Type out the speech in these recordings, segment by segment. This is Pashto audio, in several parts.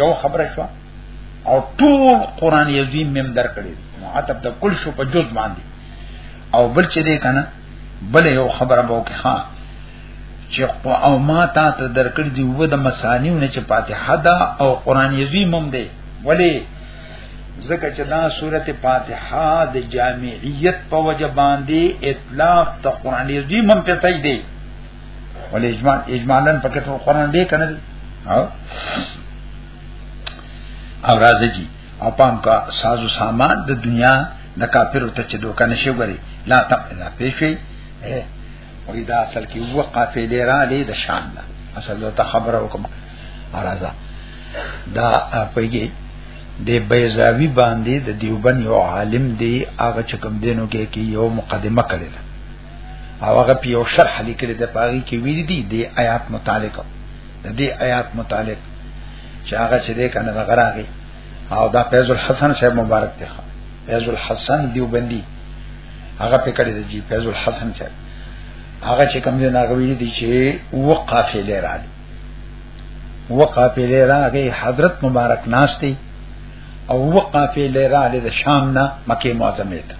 یو خبره شو او ټول قران عظیم مم درکړي معتب د کل شو په جز باندې او بل چې دې کنه بل یو خبره به وکړه ها چې او ما تا ته درکړي دی و د مسانیو نه چې فاتحه دا او قران عظیم مم دی ولی ځکه چې دا سورته فاتحه د جامعیت په وجه باندې اطلاق ته قران عظیم مم په تای دی ولې اجمال اجمالاً پکې ټول قران دې کنه دي او او راځي جی او پام کا سازو سامان د دنیا د کافر ته چې دوکه نشي غري لا تا لا پېښي او دا اصل کې وو قافلې را لې د شان نه اصل ته خبره وکم راځه دا پېږي د بیزاوی باندې د دیوبن یو عالم دی هغه چې کوم دینو کې یو مقدمه کړی او هغه په یو شرح لیکلي د پاغي کې ویل دي د آیات متعلق د دې آیات متعلق چې هغه چې ده کنه هغه راغی او دا فیض الحسن صاحب مبارک دی فیض الحسن دیوبندی هغه په کړی دی فیض الحسن صاحب هغه چې کوم دی هغه ویل دي چې وقافه لري وقافه لري حضرت مبارک ناشتي او وقافه لري د شام نه مکه معظمه ته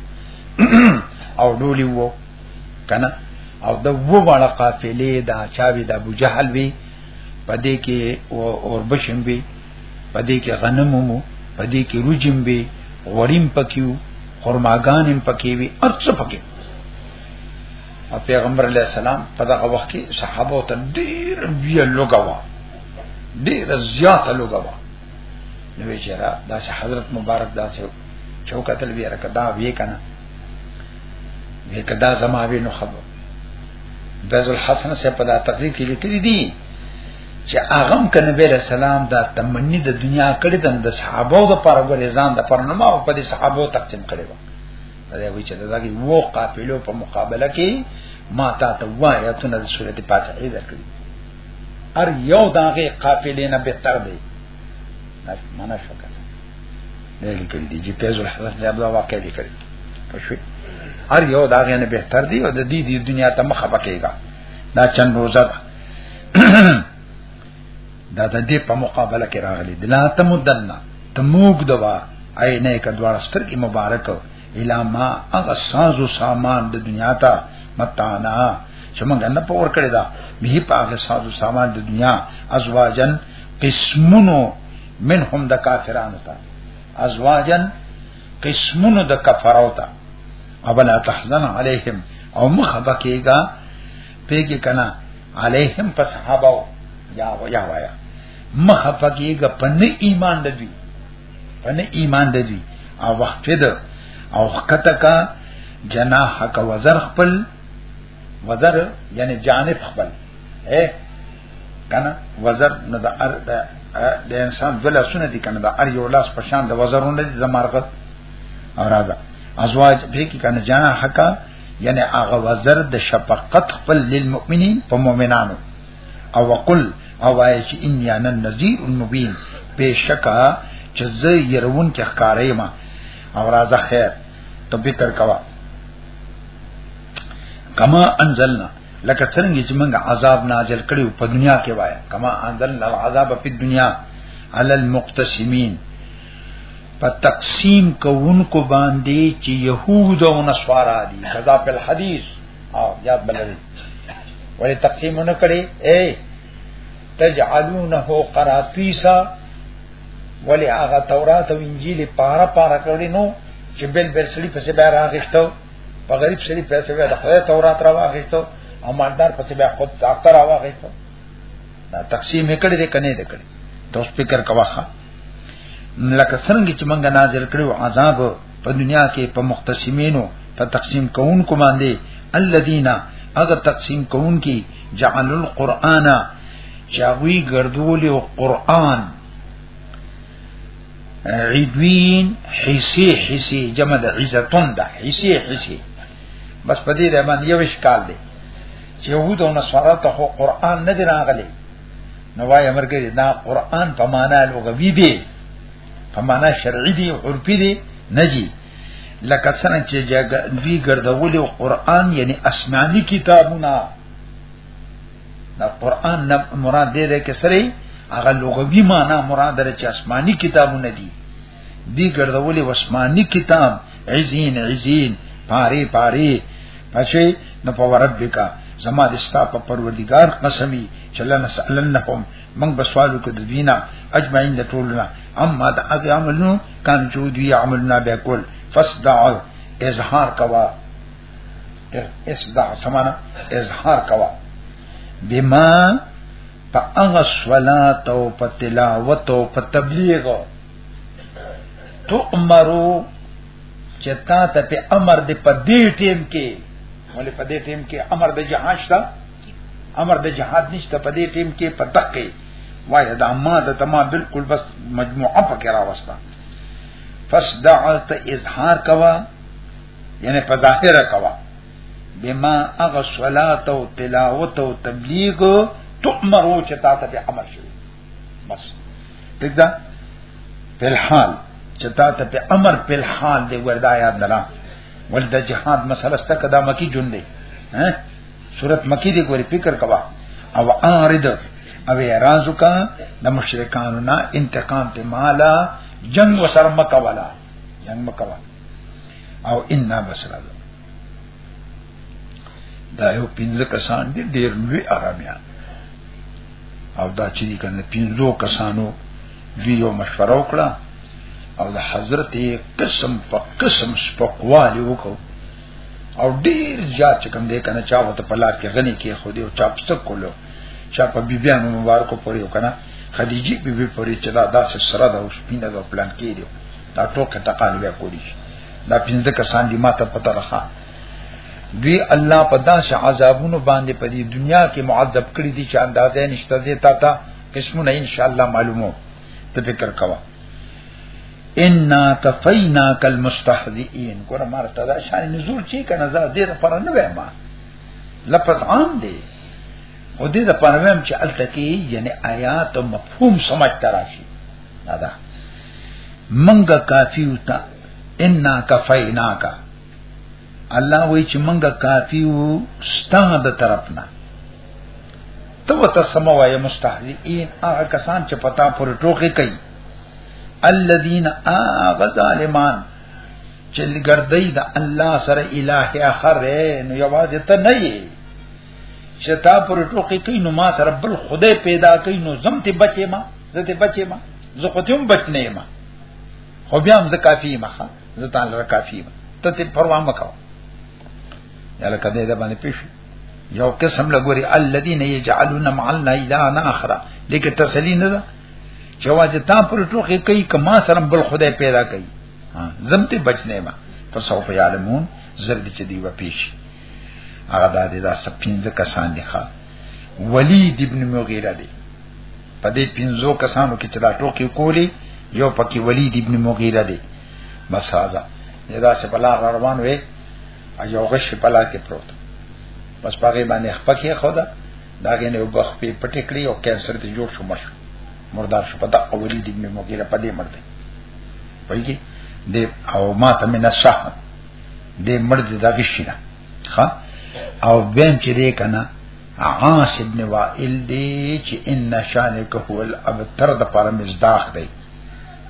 او ډولی وو کنه او د وو بالا قافلې دا چاوي د ابو جهل وی پدې کې اور بشم وی پدې کې غنمو پدې کې روجم وی غوریم پکیو خرماګانم پکې وی ارڅ پکې او پیغمبر علی السلام په دغه وخت کې صحابه ته ډیر بیا لوګوا ډیر زیات لوګوا نو چې را دا حضرت مبارک دا چوکتل ویره کدا وی کنه وی کدا زما وی نو خبر بیز الحسن سے پدا تقریب کی لیکلی دی چې اغم کنه بیل سلام دا تمنی د دنیا کړی د صحابه د پر غوړې ځان د پر نما او په دې صحابه تقسیم کړی و دا وی چې دا کی وو قافلو په مقابله کې ما تا ته وایې ته د سورې په پاتې ورکړي ار یو داغه قافلې نه به تر دی منه شو نه لیکل دي چې پیسو حسن صاحب دا واقع دي کړی پښوی هر یو دا غنه به تر دی او د دې د دنیا ته مخه پکېګا دا چند روزه ده دا د دې په مقابله کې راغلي دلا تمدنا تموګ دوا عینه کډوړ سترګې مبارک الا ما هغه سازو سامان د دنیا ته متانا چې موږ نه پور کړی دا به په هغه سازو سامان د دنیا ازواجن قسمونو منهم د کافرانو ته ازواجن قسمونو د کفرو ته اولا تحزن علیهم او مخ بکیگا پیگی کنا علیهم پس صحابو یا یا وایا مخ بکیگا پن ایمان د دوی پن ایمان د دوی او وقت ده او خکتکا جناح کا وزر خپل وزر یعنی جانب خپل اے کنه وزر نه د ار د انسان دله سونه دي کنه د ار یو لاس په شان د وزرونه دي زمارغه او راځه ازواج به کی کنه جانا حقا یعنی هغه وزر د شفقت خپل للمؤمنین په مؤمنانو او وقل او وای چې ان یا نذیر المبین بشکا چې زه يرون کې ښکارې ما او راځه خیر ته فکر کوا کما انزلنا لکه څنګه چې موږ عذاب نازل کړو په دنیا کې وای کما انزل العذاب په دنیا علی المقتسمین په تقسیم کوونکو باندې چې يهود او نصارا دي کذا په حدیث او یاد بلری ولی تقسیمونه کړي اے تجعلونه قراطیسا ولی هغه تورات او انجیل پارا پارا کړی نو چې بل بل سړي پسې بیا راغښتو په غریب شریف پیسې به د خدای تورات راوغیتو او مالدار پسې بیا خود ډاکټر راوغیتو دا تقسیم کړي دې کنه دې کړي د سپیکر کواخه لکه څنګه چې موږ نازل کړو عذاب په دنیا کې په مختصمینو په تقسیم کوونکو باندې الذين اگر تقسیم کون کی جعل القرآن چاوی گردولی قرآن عدوین حسی حسی جمع د عزتون ده حسی حسی بس په دې رحمان یو اشکال دی چې یهود او نصارا ته خو قران نه دی راغلی نو وای امرګری دا قران په معنا لغوی دی په معنا شرعی دی او عرفی دی نه جی لکه څنګه چې جګ دوی ګرځولې قران یعنی آسماني کتابونه دا قران نه مراد دې ده کې سره هغه لغوي معنی مراد لري چې آسماني کتابونه دي دی ګرځولې وسماني کتاب عزین عزین پاره پاره پښې نه په ربک زما د ستا په پروردگار قسمی چې لنه سالنهم من بسوالو کې د دینه اجمعین د ټولنا اما د هغه عملونو کان جو دی عملنا به کول فصدع اظهار کوا اس دا سمانا اظهار کوا بما په هغه صلات او په تلاوت او په تبلیغ تو امرو چې تا ته په امر دې په دې ټیم کې ولې په دې ټیم کې امر د جهاد شته امر د جهاد نشته په دې ټیم کې په دقه وای دا ما د تما بالکل بس مجموعه پکې راوستا فصدعت اظهار کوا یعنی په ظاهر کوا بما اغه صلات او تلاوت او تبلیغ تؤمرو چې تا ته امر شوی بس ٹھیک ده په حال چې تا ته په امر په حال دی وردا یاد درا ول د جهاد مسله ست کدا مکی جون دی ها صورت مکی دی ګوري فکر کوا او اعرض او اعراض کا د مشرکانو نه انتقام ته مالا جنگ وسر مکوالا جنگ مکوا او ان بسرا دا یو پنځه کسان دي ډیر لوی آرامیان او دا چې دي کنه پنځو کسانو دوی یو مشوره وکړه او د حضرت قسم په قسم سپقوالی وکړو او ډیر زیات چې کوم دې کنه چا وته په لار کې غني کې خو دې او چا پسته کولو چا په بیبيانو مبارکو پورې وکنه خدیجه بیبي پورې چې دا داسې سره دا اوس پینه دا پلان کې دی دا ټوکه تقال بیا کولی شي دا پنځه کسان دي ماته پته راخه دوی الله په داسې عذابونو باندې په دې دنیا کې معذب کړی دي چې اندازې نشته دي تا ته قسمونه ان شاء الله معلومو ته فکر کوا ان کفینا کل مستهزئین ګور مار ته دا شان نزول چی کنه زه دې لپاره نه وایم لفظ عام دی او دې لپاره وایم چې التکی یعنی آیات او مفهوم سمجھ تراشی دا دا منګه کافی وتا ان کفینا کا الله وی چې منګه کافی وو ستاسو د طرفنا تو ته سموایه مستهزئین هغه کسان چې پتا پر ټوکی کوي الذين اغظالمان چې ګرځي د الله سره الہ اخر نو یوازې ته نه یې چې تا پر ټوکی کوي نو ما سره بل خدای پیدا کوي نو زم ته بچې ما زه ته بچې ما زه خو ته هم بچ نه ما خو بیا هم زه کافی ما زه تعالی کافی ما ته ته پروا مکو یاله کده ده باندې پیش یو قسم لګوري الذين يجعلون مع الله الهنا اخر لیکه تسلی نه ده چې واځه تا پر ټوخه کوي کما سره بل خدای پیدا کوي زمته بچنه ما فسوف يعلمون زرد چې دی و پیش هغه د دې دا سپینځه کسان دي ښا ولید ابن مغیره دی په دې پینځو کسانو کې چې دا ټوکی کولی یو پکې ولید ابن مغیره دی بس هاذا دا چې بلا روان وي یو غش په لار کې پروت بس پاره باندې خپکه خدا دا کې نه وبخ په پټې کړی او کینسر ته جوړ شو مړ مردار شو پتا اولی دې مې موګیره پدې مړ دی وایي دې او ما ته من الشح دې مړ دې دا غشي نه ها او بهم چې دې کنه عاص ابن وائل دې چې ان شانک هو الابتر د پاره مزداخ دی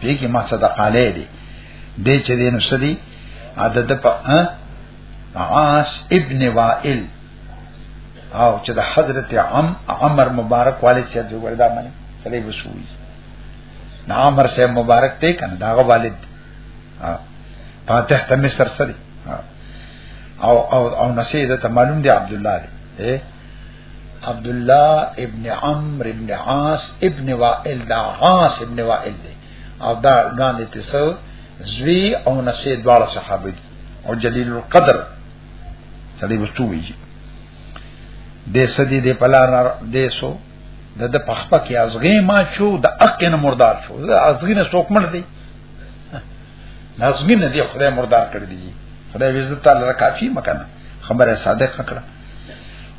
پیګه ما صدقه لې دي دې چې دې نو سدي عدد په عاص ابن وائل او چې د حضرت عم عمر مبارک والد چې د وردا باندې سره وسوي نا عمر سے مبارک ته کنه داغه والد فاتح ته مصر سره او او او نسید ته معلوم دی عبد الله دی عبد الله ابن عمرو ابن عاص ابن وائل دا عاص ابن وائل دی او دا ګان دي تسو زوی او نسې دواړه صحابه دي او جلیل القدر سړي وستوي د سدي د پلار د سو د د پخپه کې ازغې ما شو د اق نه مردار شو د ازغې نه څوک مړ دی نازمین نه دی خدای مردار کړی دی خدای عزت تعالی را کافی مکنه خبره صادق کړه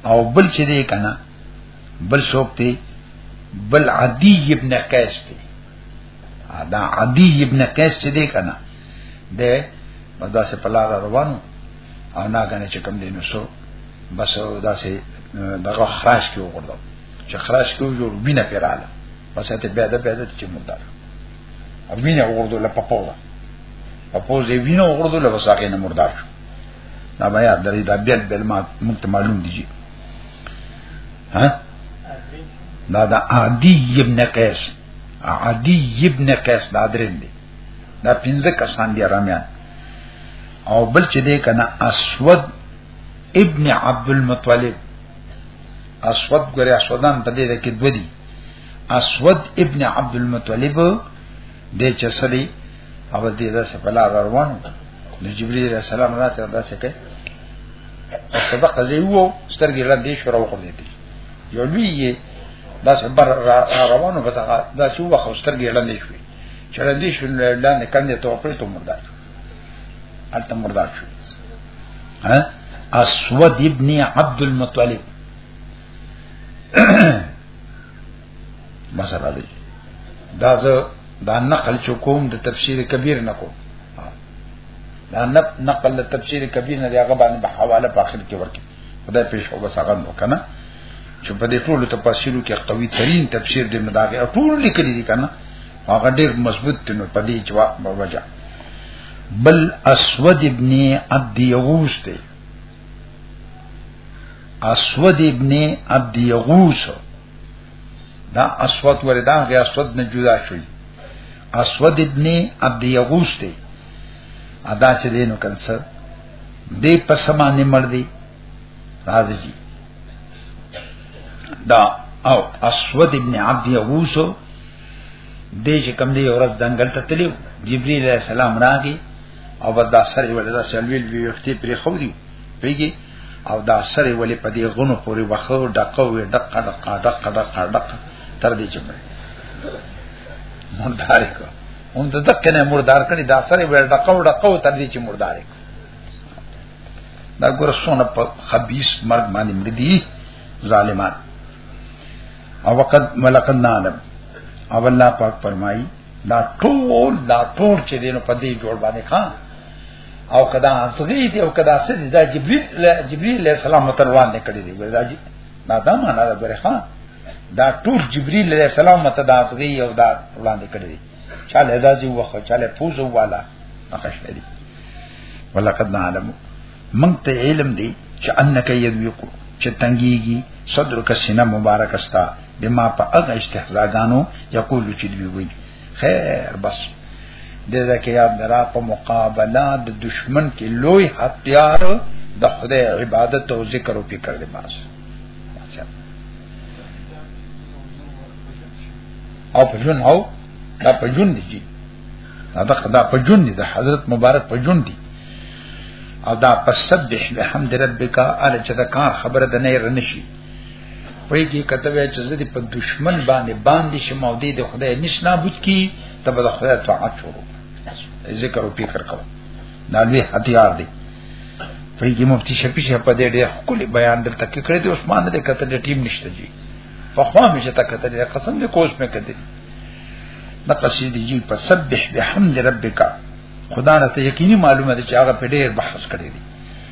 او بل چې دی کنه بل څوک دی بل عدی ابن قیس دی دا عدی ابن قیس چې دی کنه د مدرسې په لار روانو او نا غنه چې کم دینو سو بس دا سه دغه خراش کې وګورم چې خراش کې جوړ بینه پیراله بس ته بیا د بیا د چې مردار وینه وردو له پپوزا پپوزې وینه وردو له وساقې نه مردار شو دا بیا درې دا بیا بل ما مونږ معلوم دي ها دا دا عادی ابن قیس عادی ابن قیس دا درین دی دا پنځه کسان دي رامیان او بل چې دی کنه اسود ابن عبد المطلب اسود ګره اسودان په دې کې دوه دي اسود ابن عبد المطلب د چسلی او دې دا څه بلا روان نو جبرئیل علیہ السلام راته دا څه کوي سبق زه وو سترګې لاندې شو راو کوم دې یو لوی دا څه بر روانو بس دا څه وخت سترګې لاندې شوې چرندې شو لاندې کندې ته پرې ته مردار شو البته مردار شو ها اسود ابن عبد المطلب مسله دی دا زه دا نقل چکوم د تفسیر کبیر نکو دا نقل د تفسیر کبیر نه دی هغه باندې په حواله په اخر کې ورکی خدای پیش او بس هغه نو کنه چې په دې ټولو تفسیرو کې قوي ترين تفسیر دی مداغه ټول لیکل دي کنه هغه ډیر مضبوط دی نو په دې جواب وجه بل اسود ابن عبد یوس دی اسود ابن عبد یغوس دا اسود وردا غي اسود نه جدا شوی اسود ابن عبد یغوس دی ادا چې دینو کنسر دې په سمانه مړ دی راځي دا او اسود ابن عبد یغوس دې چې کم دی اورز دنګل ته تلیو جبرئیل السلام راغی او بس دا سره ولې دا سلویل وی وختي پرې خو دی پیږي او دا سره ولې په دې غونو پورې وخو ډکه وې ډکه ډکه ډکه ډکه ډکه تر دې چې مړ مردار کو هم ته دک نه مردار کړي دا سره ولې ډکه ډکه تر دې چې مردار کو دا ګور سونه په خبيث مرګ باندې مړ دي ظالمان او وقد ملکنا علم او الله پاک فرمایي دا ټول دا ټول چې دینو په دې جوړ باندې خان او کدا اصلي دی او کدا سړي دا جبريل جبريل عليه السلام متروان نه کړی دی دا جی دا دا معنا دا بره خان دا ټول جبريل عليه السلام مت دا اصلي او دا وړاندې کړی دی چاله دا زی وخه چاله پوز والا نقش دی ولقد نعلم من ته علم دی چې انک یذوق چې تنګيږي صدر کا سینه مبارک استا بما په هغه استهزاګانو یقول چې دی وی خیر بس دغه کې یاد درا په مقابله د دشمن کې لوی هتیار د خدای عبادت او ذکر او فکر دی بس او په جون او دا په جون دی جی دا دا په جون دی د حضرت مبارک په جون دی او دا پسبح بحمد ربک ال چې دا کار خبره د نه رنشي وای کی کته وای چې زه دې په دشمن باندې باندې شم او دې د خدای نش نابود کی ته به خدای طاعت شروع ذکر او فکر کو دا لوی هتیار دی پرې کې مفتی شپې شه په دې ډېر خپل بیان دلته کې کړی دی عثمان دې کته دې ټیم نشته جی په خوا مې چې تا کته دې قسم دې کوس مې کته دا قصیدې جی په سبح بحمد ربک خدا نه ته یقیني معلومه ده چې هغه په ډېر بحث کړی دی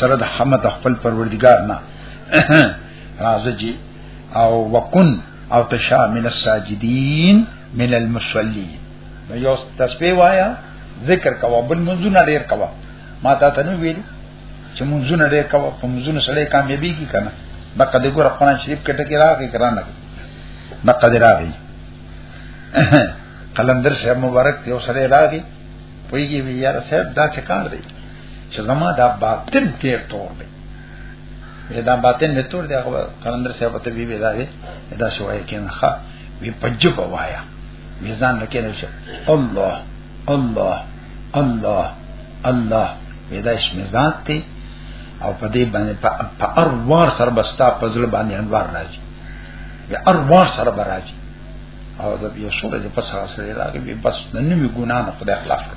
سره د حمد خپل پروردگار نه راځي او وکن او تشا من الساجدين من المصلين یو تسبیح وایا ذکر کوا بل منځونه ډیر کوا ما تا ته نو ویل چې منځونه ډیر کوا په منځونه سره کامیابی کی کنه بقا دې ګور قرآن شریف کې ټکی راغی کرانه بقا دې راغی قلندر صاحب مبارک یو سره راغی پویږي وی یار صاحب دا څه کار دی چې زما دا باطن تیر تور دی دا باطن می تور دی هغه قلندر صاحب ته بي بي دا دی دا شوای کین ښا وی پجب وایا میزان لکه نه شو الله الله الله الله ودا اسم ذات ته او په دې باندې په اروار سره بستا په ځل باندې انوار راځي یا اروار سره راځي او د یو سورې په سره سره راځي بس نن می ګنا نه خدای خلاص کړ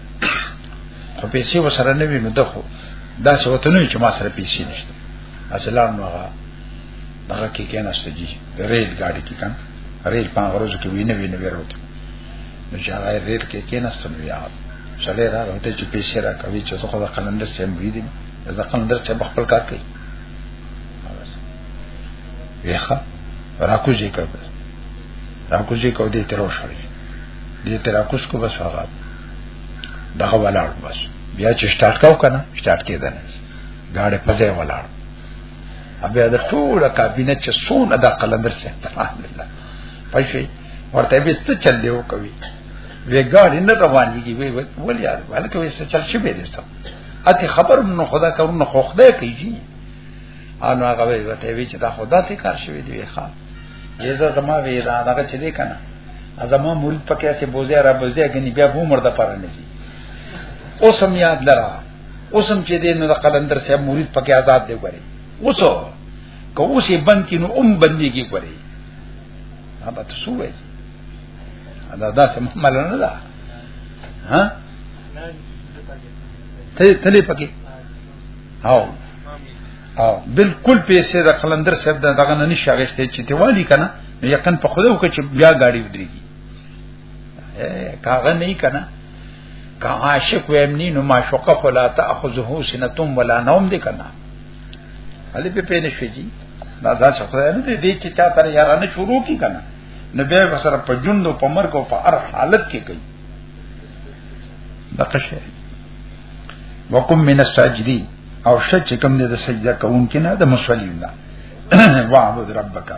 او پیسې وسره نه وي نو دغه دا څه وته نه چې ما سره پیسې نشته اصلان نو هغه هغه کې کې نشته جی ریل ګاډي کې کان ریل په غروز کې وینه وینه وروته نو چې هغه ریل کې کې نشته نو یا شلې را ته چې پیسې را کوي چې څه خو قلندر چې مرید دي دا قلندر چې خپل کار کوي ویخه راکوځي کوي راکوزی کو دې تر وشوي دې تر راکوز کو بس هغه دغه ولاړ بس بیا چې سٹارټ کاو کنه سٹارټ کېدل گاډه په ځای ولاړ بیا د ټول کابینه چې سونه د قلندر څخه تران الله پښې ورته به ست چل دی وکوي وی گاډی نه روانېږي وی ولې یار ولکه وی ست چل شي به دې ست اته خبر نو خدا کارونه خوخده کوي انو هغه وی ته وی چې دا خدا ته کار شوی دی ښا یزه زما وی دا هغه چې دی کنه ازما مرید پکې اسه بوزه را بوزه غنی بیا به مرده پر نه شي اوسم یاد لرا اوسم چې دی نو د قلندر صاحب مرید پکې آزاد دی غوري اوسو که اوسې بند کینو ام بندي کی غوري هغه ته سو وایي دا داسې محمل نه ده ها ته تلې پکې هاو او بالکل پیسې د قلندر صاحب د دغه نه نشه غشته چې ته والی کنه نو یقین په خوده وکړي چې بیا گاډي ودرېږي کاغه نه کنه که عاشق ویمنی نو معشوقه خلا تاخذه سنتم ولا نوم دې کنه علي په پینې شوی جی دا دا څه خدای نه دې چې چا تر یارانه شروع کی کنه نو به وسره په جوندو په مرګ او په هر حالت کې کوي دقه شی وقم من الساجدين او شت چې کوم دې د سجده کوونکې نه د مصلین نه واعبد ربک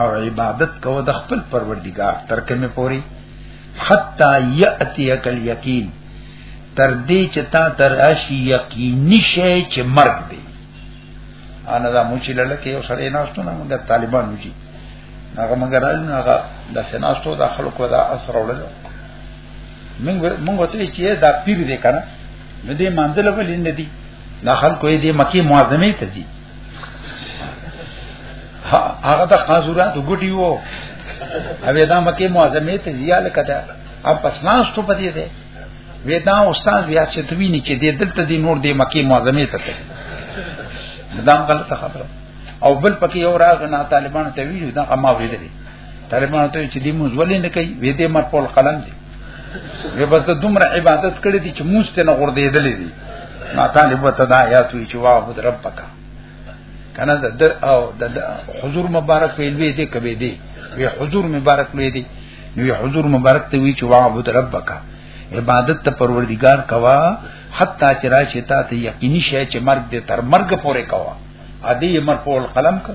او عبادت کو د خپل پروردگار تر کومه پوری حتا یاتیک الیقین تر دې چې تا تر اشی یقیني شې چې مرګ دی انا دا موچی لکه یو سړی ناشته نه موږ طالبان وږي هغه موږ راځو هغه د سناستو د خلکو دا اثر وړل موږ موږ ته چې دا پیر دی کنه نو دې مانځل ولې نه دي دا خلکو یې دې مکی معظمه ته دي هغه د خازورات ګټي وو اوی دا مکی معظمه ته دي الکه دا اب پس ناس ته پدې ده وی دا استاد بیا چې دوی نه کې دې دلته دې نور دې مکی معظمه ته ته دا غلطه خبره او بل پکې یو راغ نه طالبانو ته ویلو دا ما ویلې طالبان ته چې دې موږ ولې نه کوي وې دې مر په قلم دي وې بس دومره عبادت کړې دي چې موږ ته نه غردېدلې دي ما طالب ته دا آیات وی چې واه بد ربک کنه د در او د حضور مبارک ویل وی دي کبه دي وی حضور مبارک وی دي نو حضور مبارک ته وی چې واه بد ربک عبادت ته پروردگار کوا حتی چې راشي ته ته یقیني شې چې مرګ دې تر مرګ پورې کوا ا دې مر په قلم کا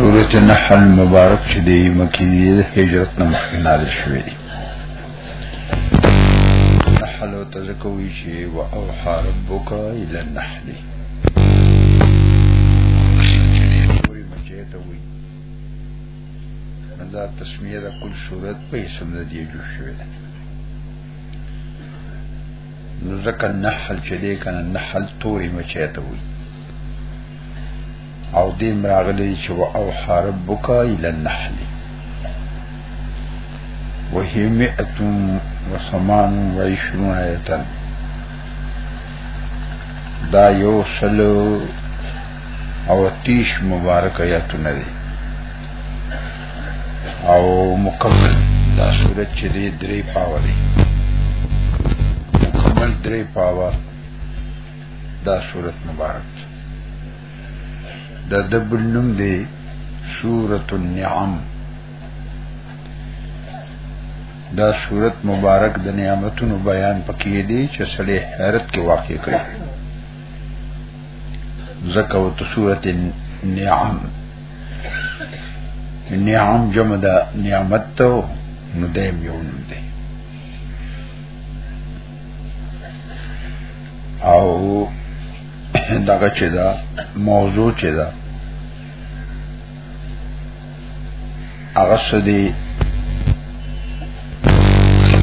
سورت نحل مبارک چې دی مکی دی هجرت نه مخکې نازل شوی دی نحل او تزکوی چې او او حربک الى النحل پوری مچه ته وی دا تسمیه د کل صورت په اسم د دی جوړ شوی ده نو ځکه نحل چې دی کنه نحل توري مچه ته وی او دې مراغلي چې او حرب بکا الى النحل وهي مئة وثمان وعشرون آيتا دا یو سلو او تیش مبارک آیاتو ندی او مکمل دا صورت چې دی درې پاوه دی مکمل درې پاوه دا سورت مبارک دی دا دبل نم دی سورت النعم دا سورت مبارک د نعمتونو بیان پکې دی چې سړی حیرت کې واقع کړي زکه او سورت النعم نعم جمع دا نعمت ته نو دیم یو نوم دی او دغه چې دا موضوع چې دا هغه سدي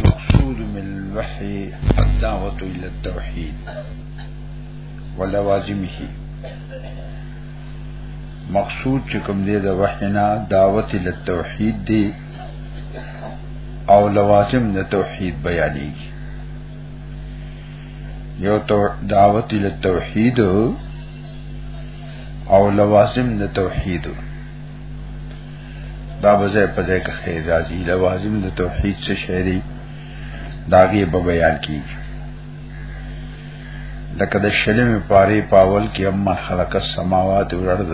مقصود من الوحي الدعوة إلى التوحيد ولوازمه مقصود چې کوم دی د وحینا دعوت ال توحید دی او لوازم د توحید بیانېږي یو تو دعوت ال توحید او لوازم د توحید دا بځه په دې کې خیر راځي لوازم د توحید څه شی دی داګه په بیان کیږي لکه د شلم پاره پاول کې اما خلق السماوات والارض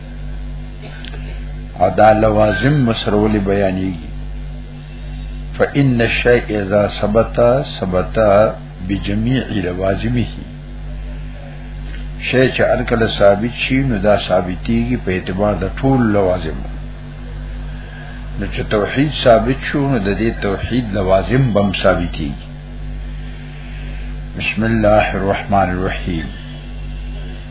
او دا لوازم مسرول بیانې فإن الشيء إذا ثبت ثبت بجميع لوازمه شی چې الکل ثابت شي نو دا ثابتيږي په اعتبار د ټول لوازم نو چې توحید ثابت شو نو د دې توحید لوازم بم ثابتيږي بسم الله الرحمن الرحيم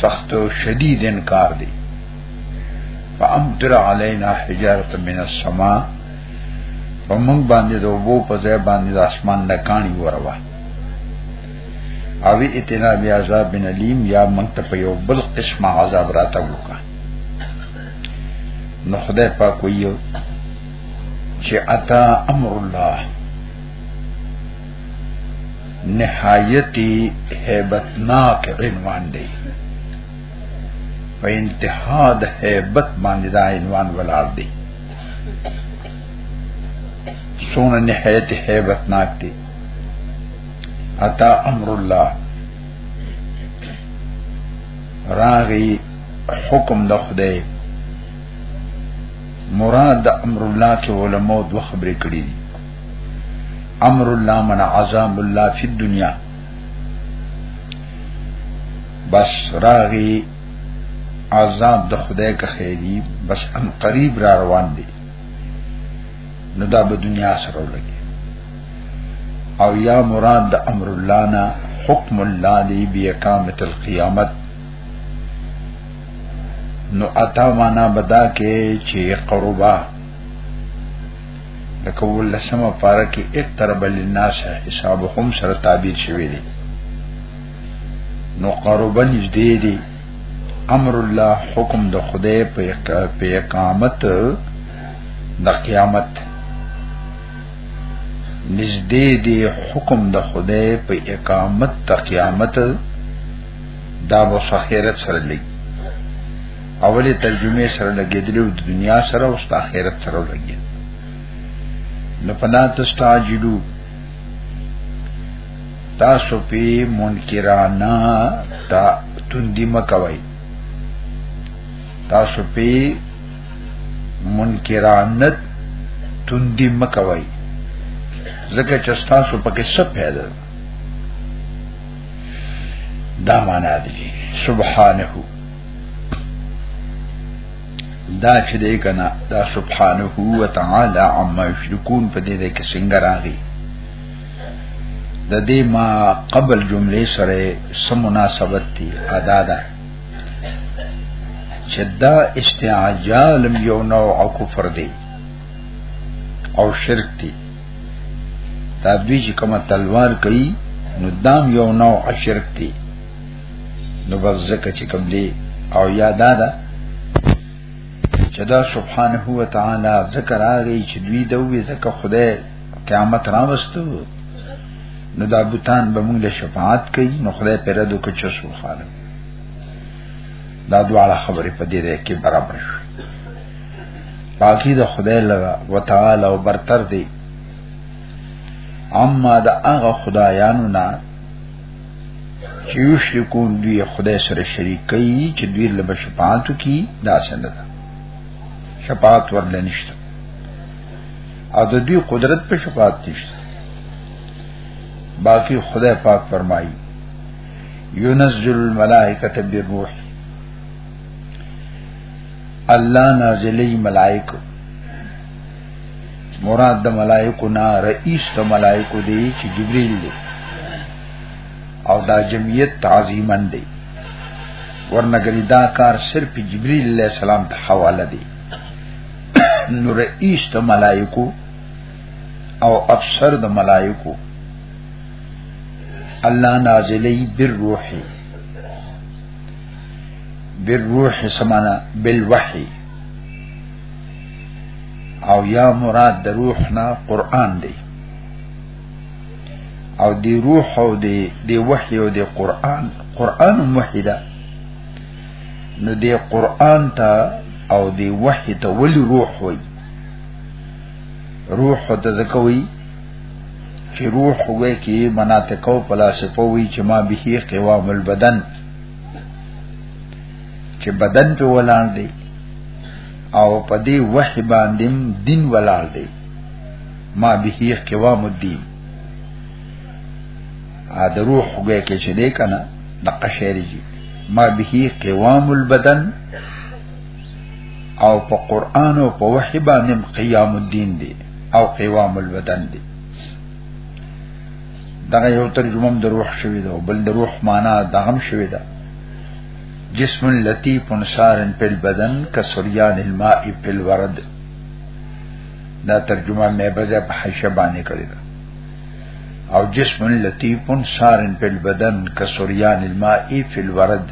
سخت او شدید انکار دی فامطر علينا حجاره من السماء فمن باندې د وبو په ځای باندې د اسمان نه کانی وروا اوی اتنا بیا عذاب بن علیم یا من ته په یو بل قسمه عذاب راته وکا نو خدای پاک ویو چې اتا امر الله نهایتی هیبتناک عنوان دی په انتها د هیبت باندې دا عنوان ولار دی سونه نهایتی هیبتناک دی اتا امر الله راغی حکم د خدای مراد امر الله کې علماء دوه خبرې کړې دي امر الله من عظام الله فی الدنیا بس راغی عذاب د خدای که خیری بس ان قریب را روان دی نو دا به دنیا سره ولګي او یا مراد د امر الله نه حکم الله دی بی اقامت القیامت نو اتا معنا بدا کې چې قربا لکه ولسمه پاره کې اقترب للناس حسابهم سره تعبیر شوی دی نو قربا نږدې دی امر الله حکم د خدای په اقامت د قیامت نږدې دی حکم د خدای په اقامت د قیامت دا به صخیرت سره لګي اولی ترجمه سره لګیدلو د دنیا سره او د آخرت سره لګید نو پنا تستعجلو تاسو په منکرانا تا تندی مکوي تاسو په منکرانت تندی مکوي ځکه چې تاسو پکې څه پیدا دا معنا دی سبحانه دا چې دې کنا دا سبحانه و تعالی عما یشرکون په دې کې څنګه راغی د دې ما قبل جملې سره سم مناسبت دي ادا ده چې دا استعجال یو نوع کفر دی او شرک دی دا دوی چې کومه تلوار کوي نو دام یو نوع شرک دی نو بس زکه چې کوم دی او یا دا ده چې دا سبحانه و تعالی ذکر هغه چې دوی د وې ذکر خدای قیامت راوستو نو دا بوتان به موږ له شفاعت کوي نو خدای پر دو کې چې سبحانه دا دواړه خبرې په دې ده کې برابر شو باقی د خدای لرا وتعالى او برتر دی اما د هغه خدایانو نه چې یشرکون دوی خدای سره شریک کوي چې دوی له بشپاتو کی دا څنګه ده شفاعت ورل نشته او د دوی قدرت په شفاعت نشته باقی خدای پاک فرمایي ينزل الملائکه بالروح الله نازلی ملائکه مراد د ملائکو نه رئیس د ملائکو دی چې جبرئیل دی او دا جمعیت تعظیمن دی ورنګری دا کار صرف جبرئیل علیہ السلام ته حواله دی نو رئیس د ملائکو او افسر د ملائکو الله نازلی بالروح بالروح سمانا بالوحی او یا مراد د روح نه قران دی او دی روح او دی دی وحی او دی قران قران موحده نو دی قران ته او دی وحی ته ول روح وای روح ته ځکوي چې روح وې کې مناطق او فلسفه وي چې ما به قوام البدن چې بدن په ولان دی او په دې وحی باندې دین ولال دی ما به قوام الدین ا د روح وګه کې چې دې کنه د قشری جی ما به قوام البدن او په قران او په وحی باندې قیام الدین دی او قوام البدن دی دغه یو ترجمه د روح شوی دا بل د روح معنا دغه هم شوی دا جسم لطیف سار په بدن کسریان الماء په الورد دا ترجمه مې بځه په حشبه باندې کړې ده او جسم لطیف سار په بدن کسریان الماء په الورد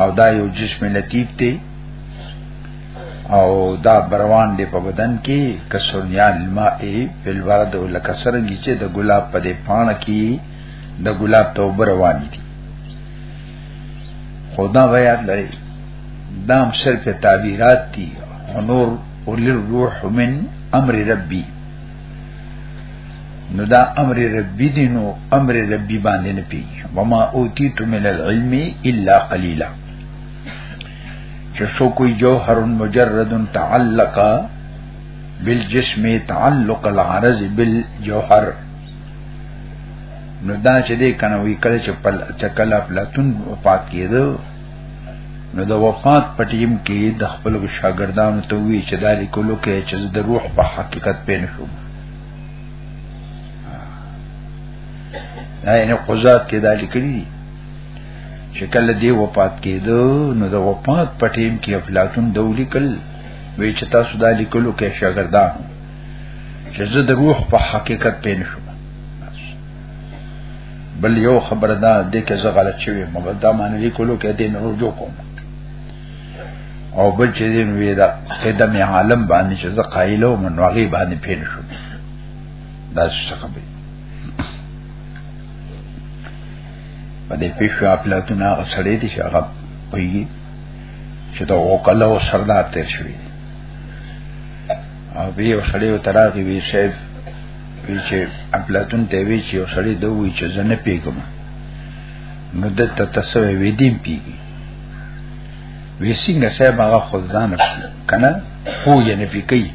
او دا یو جسم لطیف دی او دا بروان دی په بدن کې کسریان الماء په الورد لکه سرنګي چې د ګلاب په دې پاڼه کې د ګلاب توبه روان دي خدا بیات لري دام صرف تعبیرات دي نور اول الروح من امر ربي نو دا امر ربي دي نو امر ربي باندې نه پی وما اوتیت من العلم الا قليلا چشو کوئی جوهر مجرد تعلق بالجسم تعلق العرض بالجوهر نو دا چې دې کنه وی کړي چې پل چکل افلاطون وفات کېدو نو د وفات په ټیم کې د خپل شاګردانو ته وی چې دا لیکلو کې چې د روح په حقیقت پېن شو دا یې قضات کې دا لیکلي دي چې کله دی وفات کېدو نو د وفات په ټیم کې افلاطون دولی کل وی چې تاسو دا لیکلو کې شاګردانو چې زه د روح په حقیقت پین شو بل یو خبر دا دې کې زه غلط شوی مګر دا معنی لیکلو کې دې نه رجوع کوم او بل چې دې وی دا قدم عالم باندې چې زه قائل او منوغي باندې پین شو دا څه خبره په دې پیښو خپلتونه غسړې دي چې هغه ویږي چې دا وکاله او سردار تیر شوی او به یو سړی او تراغي وی شاید وی چې افلاطون ته وی چې یو سړی دا وی چې زه نه پیګم نو د تاسو وی دیم پیګی وی څنګه صاحب هغه خود ځان کنه خو یې نه پیګی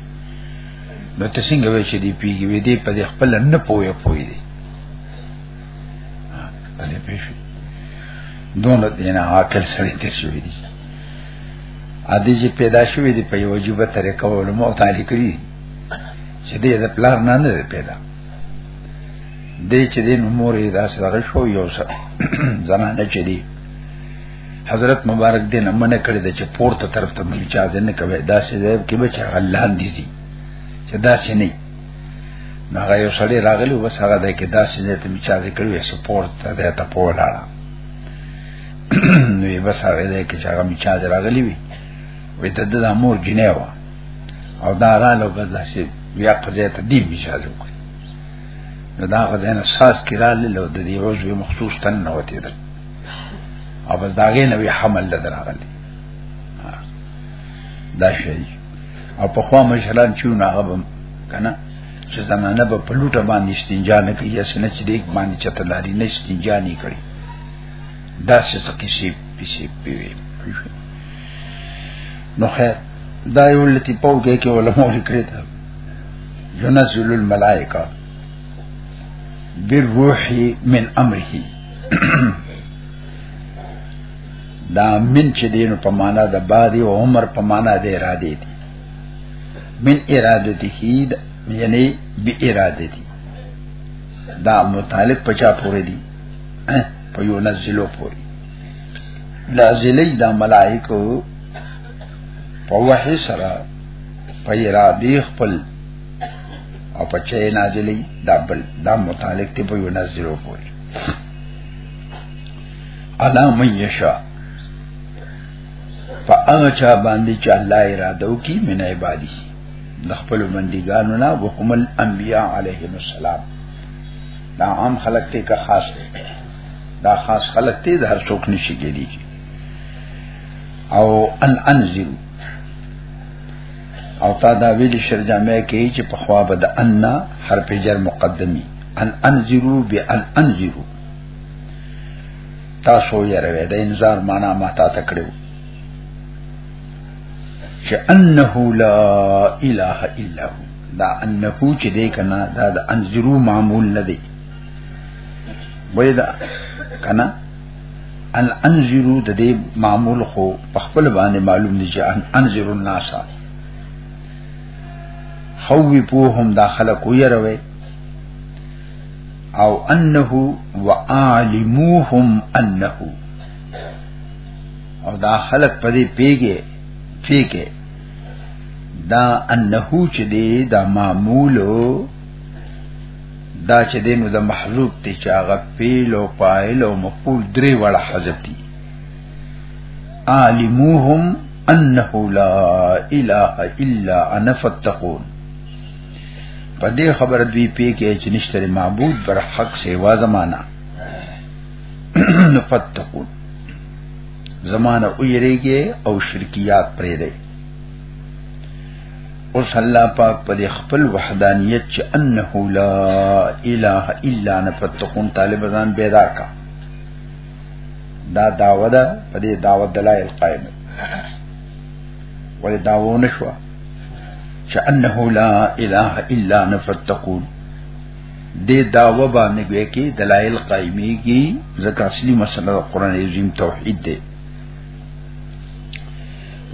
نو ته څنګه وی چې دی پیګی وی دی په خپل نه پوهه پوهه دی بلې پېښې دونه دینه عاقل سړی ته شوی دی ا دې چې پیدا شوې دي په یو جوبه طریقه علماء تعالی کړی چې دې د پلار نه نه پیدا دې چې دې نمور یې داسې دغه شو یو څه زنانه چې دي حضرت مبارک دې نه منع کړی د چې پورته طرف ته ملي چا ځنه کوي داسې دې کې به چې غلان دي دي چې داسې نه نو هغه یو سړی راغلی و سره دې کې داسې دې ته مچا ذکر وي سپورت ته ته پولاړه نو یې بس هغه دې کې چې هغه می چا راغلی وي وې ته د امور جنې و او دا را لو بس داسې بیا قضیه ته دی می چا جوړ نو دا غزین اساس کې را لو د دې روز به مخصوص تن نه وتی ده او بس داغه نوې حمل لدر راغلی دا شي او په خوا مشران چونه هغه بم کنه چې زنانه په پلوټه باندې استنجا نه کوي یا سنت چې دې باندې چتلاري نه استنجا نه کوي دا څه څه کیسې پیسې پیوي نو خیر دا یو لتی پاو کې کې علماء لیکلي دا ينزل الملائکه بالروح من امره دا من چې دین په معنا د بادي او عمر په معنا د اراده دي من اراده دي یعنی به اراده دي دا متعلق پچا پورې دي په یو نزلو پوری لازلی دا ملائکو په وحی سره په ارادی خپل او په چه نازلی دا بل دا متعلق تی په یو نزلو پوری علا من یشا فا اغا چا باندی چا اللہ ارادو کی من عبادی د خپل بندګانو نه وکمل انبیاء علیهم السلام دا عام خلک ته کا خاص دی دا خاص خلک ته د هر څوک نشي کېدی او ان انزل او تا دا ویل شر جامع کې چې په خوا بد ان حرف جر مقدمي ان انذرو بان انذرو تاسو یې راوې د انذار معنا ما تا تکړو چې انه لا اله الا هو دا انکو چې دې کنا دا د انذرو معمول نه دی وای دا کنا ان انذرو د دې معمول خو په خپل باندې معلوم دی چې ان انذرو الناس خوي په هم داخله کوی روي او انه وعالموهم انه او دا خلق پدې پیګه پیګه دا انه چې دی دا معمول دا چې دی نو د محذوب ته چې هغه فعل او فاعل او مفعول درې وړه حذف دي عالموهم انه لا اله الا انا فتقون په دې خبره دوی پی کې چې نشته معبود بر حق سیوا زمانہ نفتقون زمانه ویریږي او شرکیات پرې دی اوس الله پاک په خپل وحدانیت چې انه لا اله الا انا فتقون طالبان بیدار کا دا داوا ده په دې داوا دلایل قائم ولې داوا نشو چې انه لا اله الا انا فتقون دې داوا باندې ګویا کې دلایل قائميږي ځکه اصلي مسله قرآن عظیم توحید دی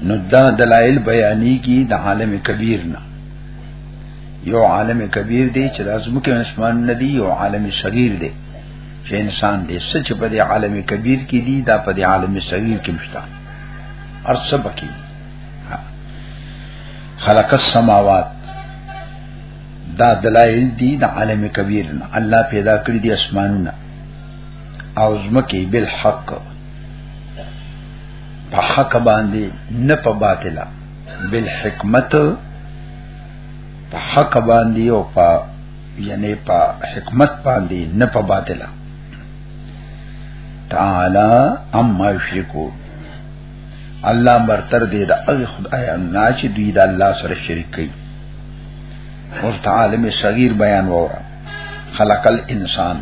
نو دا دلایل بیانېږي د عالم کبیر نه یو عالم کبیر دی چې د ازمکه اسمان نه دی یو عالم صغیر دی چې انسان دی سچ په دې عالم کبیر کې دی دا په دې عالم صغیر کې مشته ارسبکی خلق السماوات دا دلائل دی د عالم کبیر نه الله پیدا کړی دی اسمانونه او زمکه بالحق په حق باندې نه په باطلا بالحکمت په حق باندې او په یعنی په حکمت باندې نه په باطلا تعالی اما یشرکو الله برتر دې د هغه خدای نه چې دوی د الله سره شریک کوي اوس د عالم صغیر بیان وره خلق الانسان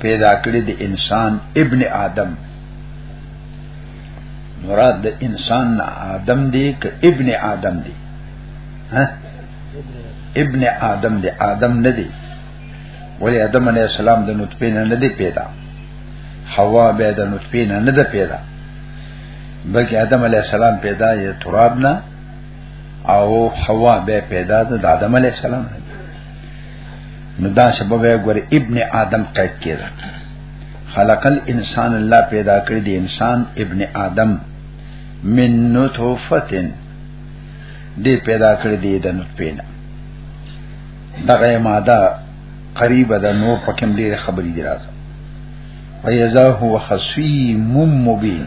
پیدا کړی د انسان ابن آدم مراد د انسان نه آدم دی که ابن آدم دی ها ابن آدم دی آدم نه دی ولی آدم علیہ السلام د نطفه نه نه دی پیدا حوا به د نطفه نه نه دی پیدا بلکې آدم علیہ السلام پیدا یې تراب نه او حوا به پیدا ده د آدم علی السلام نو دا سبب یې ګور ابن آدم قید کړه خلق الانسان الله پیدا کړی دی انسان ابن آدم من نطفتن دی پیدا کړی دی د نطفه نه دغه ماده قریب ده نو پکم ډیر خبرې دی راځه ويزا هو خصيم مبين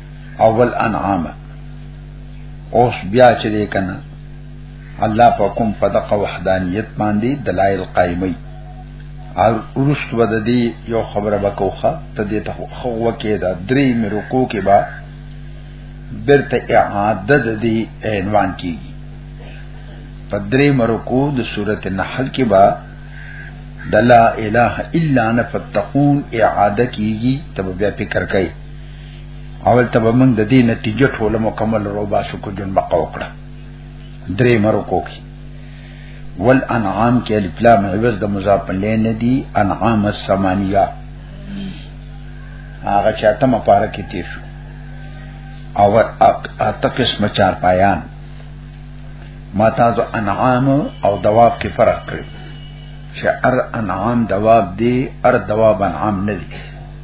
اول انعام اوس بیا چې دې کنه الله په کوم په دغه وحدانیت باندې دلایل قائمي او ورست ود دې یو خبره وکوخه ته دې ته خو وکې دا درې مې رکو کې با برته اعاده دې عنوان کیږي په درې مرکو د سورته نحل کې با د لا اله الا انا فتقون اعاده کیږي تب بیا فکر کوي اول ته به موږ د دې نتیجه ټوله مکمل روباسو کو جون بقا وکړه درې مرو کوکی ول انعام کې الف لام عوض د مضاف له نه دی انعام السمانیه هغه چاته مپاره کې تیر شو او اته قسم چار پایان ما تاسو انعام او دواب کې فرق کړی چې ار انعام دواب دی ار دواب انعام نه دی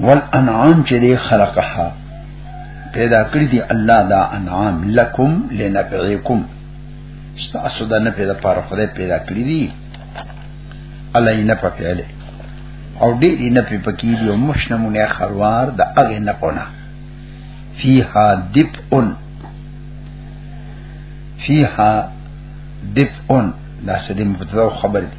والانعام چې دی خلقها پیدا کړی دی الله دا انعام لکم لنفعکم تاسو دا نه پیدا پاره خدای پیدا کړی دی الله یې نه پکېله او دې یې نه پکې دی او مشنمونه خروار د اغه نه پونه فیها دفئن فیها دفئن دا سدیم په خبر دی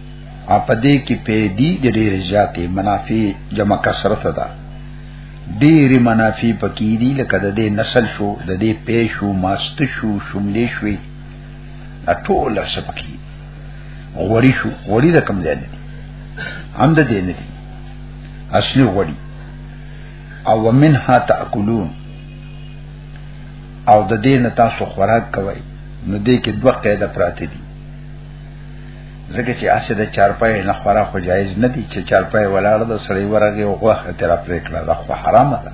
په دې کې پیدي د ډېر زیاتې منافع جمع کثرت ده ډېر منافع پکې دي لکه د دې نسل شو د دې پیش شو ماست شو شملې شوې ټول څه پکې غوړی شو غوړی د کم ځای نه دي هم د دې نه دي اصلي غوړی او ومنها تاکلون او د دې نه تاسو خوراک کوئ نو دې کې دوه قاعده پراته دي ځکه چې اسې د چارپای نه خورا خو جایز نه دي چې چارپای ولاړ د سړی ورغه او غوخه تر پرې کړه دا خو حرام ده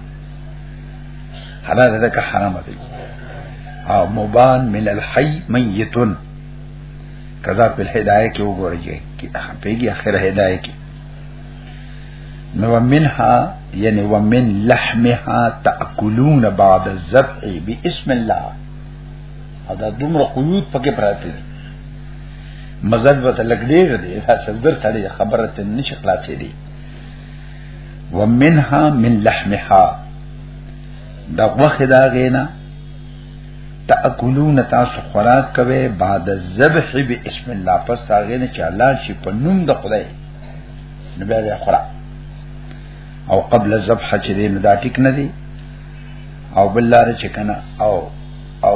حلال ده که حرام ده او مبان من الحي ميتون کذا په هدايه کې وګورئ کې پیږي اخر هدايه کې نو منها یعنی ومن لحمها تاکلون بعد الذبح باسم الله او دا دومره قیود پکې پراته دي مزد به لګ ډیر دی دا صدر سړی خبره ته نشي خلاصې دي ومنها من لحمها دا وخت دا غینا تاکلون تاسو خوراک کوي بعد الذبح بسم الله پس دا غینا چې الله شي په نوم د خدای نو بیا خوراک او قبل الذبح چې دې مداتک نه دي او بل لار چې کنه او او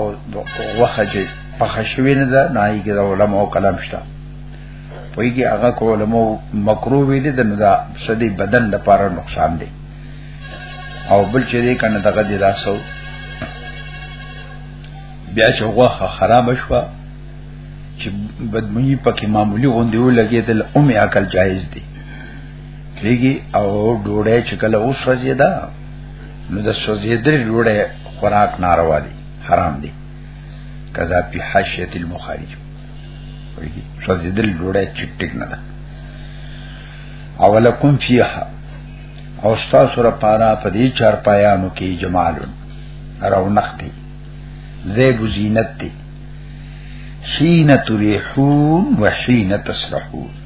وخه چې په خشوي نه ده نه یې کېده علماء کلام شته پویږي هغه کولمو مکروه وي دي د دا سدي بدن لپاره نقصان دی او بل چې دې کنه دغه دي لاسو بیا چې غوخه خراب شوه چې بدمنی پکې معمولی غوندې ولګېدل او مې عقل جایز دی کیږي او ډوډۍ چې کله وسوځي دا نو د سوځیدل ډوډۍ خوراک ناروا دي حرام دي کذا په حاشیه المخارج ویږي سوځیدل ډوډۍ چې ټیک نه ده اولکم فیها او تاسو را پارا په دې چار پایانو کې جمالون رونق دی زیب زینت دی حين تريحون وحين تسرحون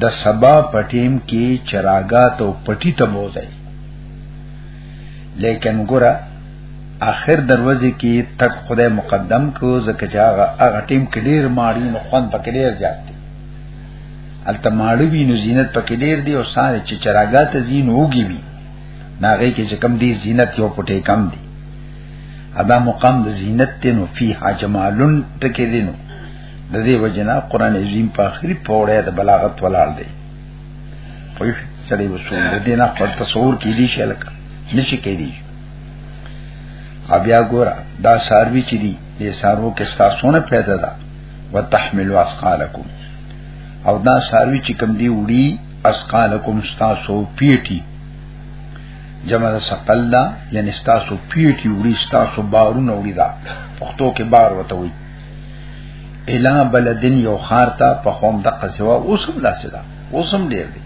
د سبا پټیم کې چراغا ته پټی ته بوځي لیکن ګوره اخر دروازه کې تک خدای مقدم کو زکه چې هغه هغه ټیم کې ډیر ماړی نو خوان پکې ډیر زیات دی الته ماړی وی نو زینت پکې ډیر دی او ساره چې چراغا ته زین وګي وی ناغه کې چې کم دی زینت یو پټه کم دی ادا مقام د زینت ته نو فیها جمالن تکې دینو د دې وجنه قران عظیم په اخري پوره د بلاغت ولال دی په سړي وسول د دې نه خپل تصور کې دي شي لکه نشي کې دي بیا ګور دا ساروی چې دي دې سارو کې ستاسونه پیدا ده وتحمل اسقالکم او دا ساروی چې کم دی وړي اسقالکم ستاسو پیټي جمع ده سقل ده یعنی ستاسو پیټي وړي ستاسو بارونه وړي دا پښتو کې بار وته وي الا بلدن یو خار ته په خوم د قصوا اوسم لا سدا اوسم ډیر دی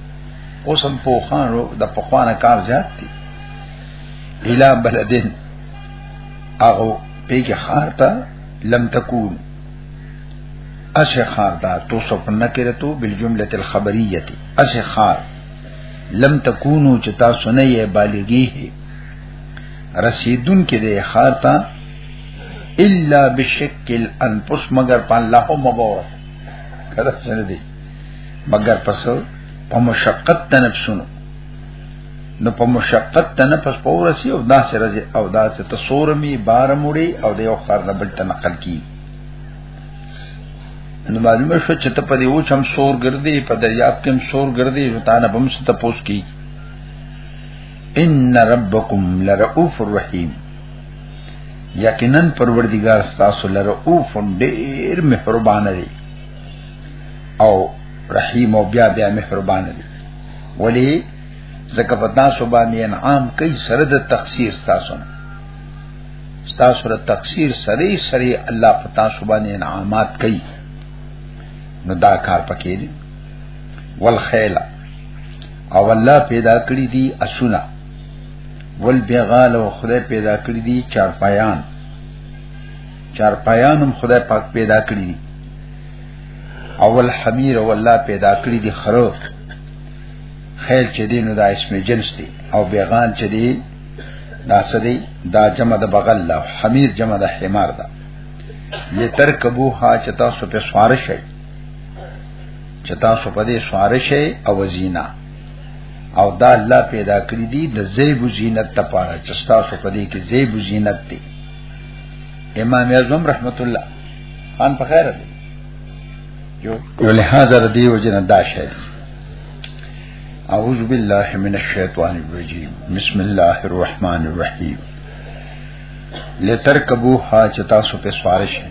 اوسم په خانو د پخوانه کار زیات دی الا بلدن اغه پیګه خار ته لم تکون اشه خار دا تو سو په نکره تو بل جمله الخبریه اشه خار لم تکونو چې تاسو نه یې بالغی رسیدون کې د خار ته الا بشکل انفس مگر په الله هم باور کړه څنګه دی مگر پس په مشقت د نفسونو نو په مشقت د نفس په ورسی او داسې رځي او داسې تصورمي بار مړي او د یو خر نه بل ته نقل کی نو معلومه شو چې ته په دې اوچ هم سور ګرځي په دریاب کې هم سور ګرځي ځان به هم ست پوس کی ان ربکم لرؤوف الرحیم یقینا پروردگار تاسو لرؤوف ډیر مهربان دی او رحیم او بیا بیا مهربان دی ولی زکه په تاسو باندې انعام کوي سره د تقصیر تاسو نه تاسو سره تقصیر سره سره الله په تاسو باندې انعامات کوي نو دا کار پکې دی والخیلہ او الله پیدا کړی دی اسونه ول بیغال او خدای پیدا کړی دی چارپایان چارپایان هم خدای پاک پیدا کړی دی اول حمیر او الله پیدا کړی دی خرو خیر چې دی نو دا اسم جنس دی او بیغال چې دی دا سدی دا جمع د بغل لا حمیر جمع د حمار دا لترکبوها چتا سو په سوار شي چې تاسو په دې سوار شئ او زینا او دا الله پیدا کړی دی د زیب زینت لپاره چې تاسو په دې کې زیب زینت دی امام اعظم رحمت الله ان په خیر دی جو لہذا دی وجنه دا شی اعوذ بالله من الشیطان الرجیم بسم الله الرحمن الرحیم لترکبوها چې تاسو په سوار شئ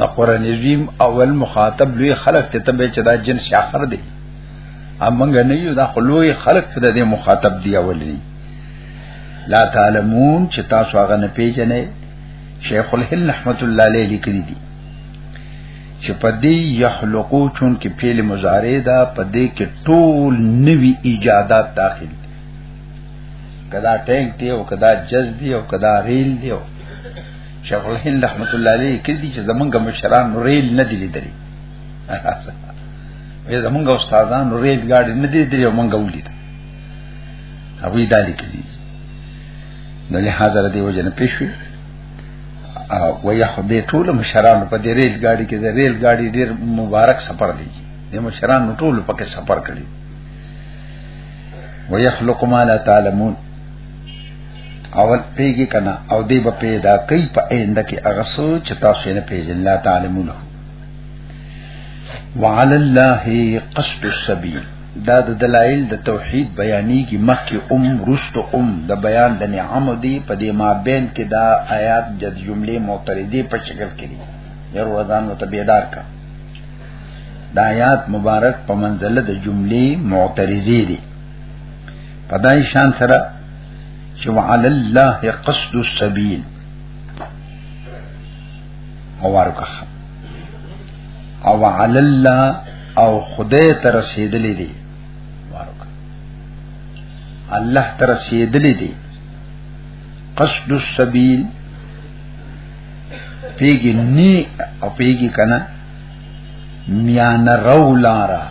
د قران عظیم اول مخاطب لوی خلق ته تبه چې دا جنس اخر دی امنګ نه یو دا خلوی خلق ته د مخاطب دی اول دی لا تعلمون چې تاسو هغه نه پیژنې شیخ الهند رحمت الله علیه لیکلی دی چې په دې یخلقو چون کې فعل مضارع دا په دې کې ټول نوي ایجادات داخل کدا ټینک دی او کدا جز دی او کدا ریل دی او شیخ الهند رحمت الله علیه کړي چې زمونږ مشران ریل نه دی لیدلی وې زمونږ استادان ریل ګاډي نه دی لیدلی او مونږ ولید ابو دا لیکلی نو له حاضر دی وجه نه پېښوي او ویا خو دې ټول مشران په دې ریل ګاډي کې د ریل ګاډي ډیر مبارک سفر دی د مشران ټول پکې سفر کړی ويخلق ما لا تعلمون اول پیږي کنا او دی به پیدا کوي په آینده کې هغه سوچ چې تاسو نه پیژن لا تعلمونه وعلى الله قصد السبيل دا د دلایل د توحید بیانې کې مخکې ام رشت ام د بیان د نعم دی په دې ما بین کې دا آیات د جملې معترضه په شکل کې دي یو ځان متبیدار کا د آیات مبارک په منزله د جملې معترضې دي په دای شان سره چې وعلى الله قصد السبيل او ورکه او على الله او خدای ته رسیدلې دي ورکه الله ته رسیدلې دي قصد السبيل پیگی نی او پیگی کنا میان رو لارا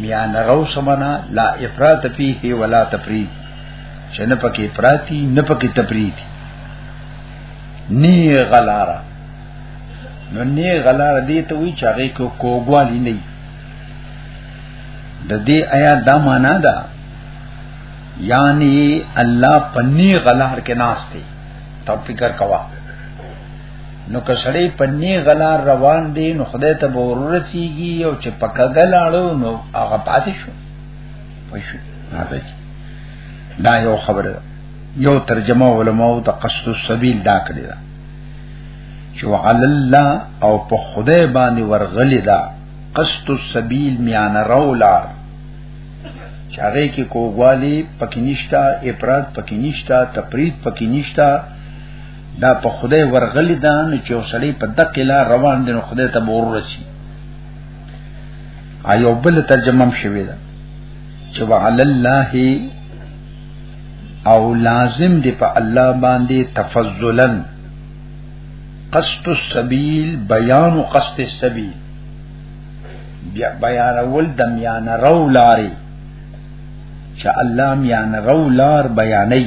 میان رو سمنا لا افراط فيه ولا تفرید چې نه پکې افراطي نه پکې تفرید نی غلارا نو نی غلارا دې ته وی چاغې کو کوګوالی نه د دې آیا دا معنا ده یعنی الله پنی غلار کې ناشته تو فکر کوا نو کسړی په نی غلا روان دی نو خدای ته به ورسیږي او چې پکا غلاړو نو هغه پاتې شو پښو راځي دا یو خبره ده یو ترجمه علماء د قصد السبیل دا کړی دا چې وعلى الله او په خدای باندې ورغلی دا قصد السبیل میان رولا چاغې کې کوګوالی پکې نشتا افراد پکې نشتا تفرید پکې نشتا دا په خدای ورغلی دا نو چې وسړی په دقه لا روان دي نو خدای ته بور رسی ایو بل ترجمه هم شوی دا چې وعلى الله او لازم دی په الله باندې تفضلا قصد السبيل بیان قصد السبيل بیا بیان ول د میان رو لاري چې الله میان رو لار بیانې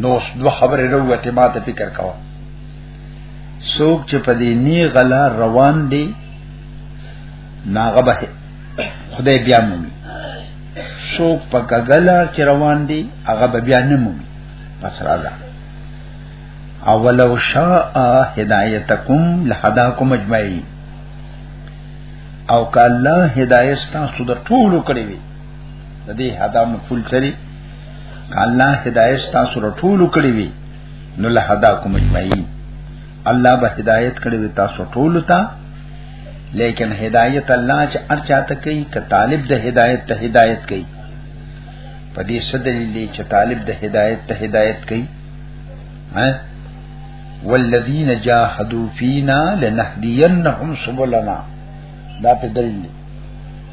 نو اوس دوه خبرې وروته ما ته فکر کاوه څوک چې په دې نی غلا روان دي ناغه به خدای بیا مومي څوک په کګلا چې روان دي هغه به بیا نه مومي پس راځه اولو شاء هدایتکم لهداکم اجمعین او کله هدایت تاسو د ټولو کړی وي د دې هدا مفول سری الله هدایت تاسو ټول کړی وي نو له هدا کوم اجمعین الله به هدایت کړی وي تاسو ټول ته لیکن هدایت الله چې ارچا ته کوي ک طالب د هدایت ته هدایت کوي په دې صدل دي چې طالب د هدایت ته هدایت کوي ها والذین جاهدوا فینا لنهدینهم سبلنا دا په دلیل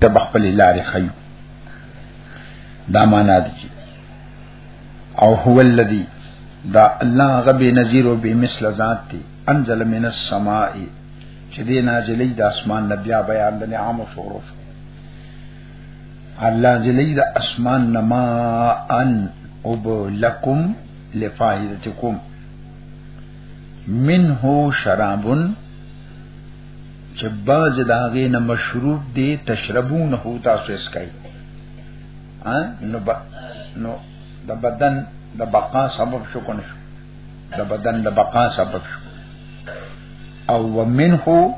ته بخپل لارې خيو دا معنا دي او هو الذي دا الله غبي نذير او به مثل ذات دي انزل من السماء چې دې نازلې د اسمان نبي بیان د نعام او شروع الله جلی د اسمان نما ان او لکم لفائدتکم منه شرابن چې باز داغه نه مشروب دی تشربون هو تاسو اسکای ا نو با نو د بدن د بقا سبب شو کنه شو د بدن د بقا سبب شو او ومنه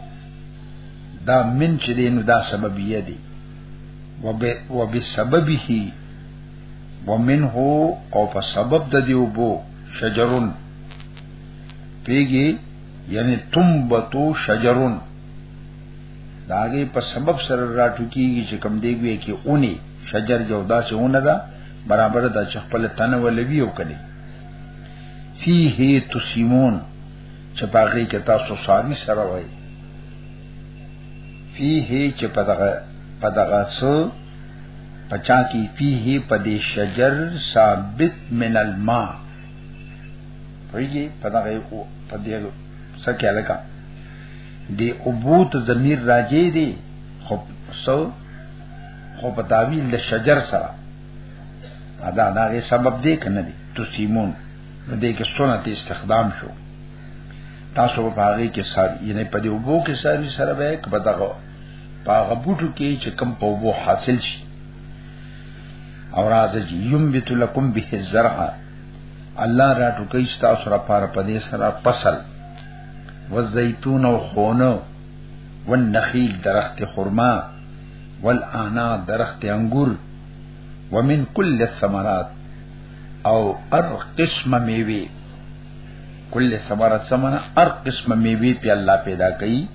دا من چې دی نو دا سببیه دی وبسببه ومنه او په سبب د دیو بو شجرون پیږي یعنی تنبتو شجرون داګه په سبب سره راټوکیږي چې کم دی وی کې اونی شجر جو داسې اونه ده برابر د خپل تنه ولوي او کړي فيه تسيمون چې باغې کې تاسو سامي سره وای فيه چې په دغه په دغه څو پچا کی پیه په دې شجر ثابت من الماء پویږي په دغه او په دې سکه لکه دی عبوت ضمیر راجی دی خو سو خو په تعویل د شجر سره ادا دا غي سبب دی کنه دی تو سیمون نو دې کې سنت استخدام شو تاسو په هغه کې ساری یعنی په دې وبو کې ساری سره به کبدغه په هغه بوټو کې چې کم په وو حاصل شي او راځي یم بیت لکم به الزرع الله را ټوکې تاسو را پاره پدې سره فصل والزيتون او خونه والنخيل درخت خرما والانا درخت انګور ومن كل الثمرات او ار قسم میوه کل ثمره سمنه ار قسم میوه په الله پیدا کړي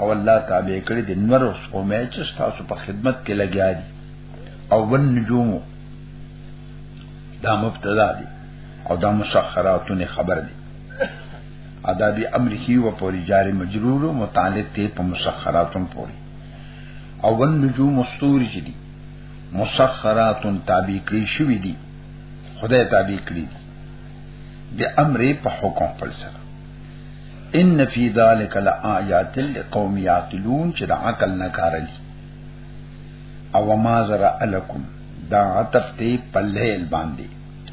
او الله تابع کړی د نور او سپومې چې تاسو په خدمت کې لګیا دي او ون نجوم دا مبتدا دي او دا مسخراتونه خبر دي ادا بی امر کی و پوری جار مجرور و متعلق تی په مسخراتن پوری او ون نجوم مستور چی دی مسخراتن تابع کړی شوی دی خدای تابع کړی دی بی امر په حکم پر سره ان فی ذلک لآیات لقوم یعقلون چې د عقل نه کار لري او ما زرا الکم دا عطف ته په لیل باندې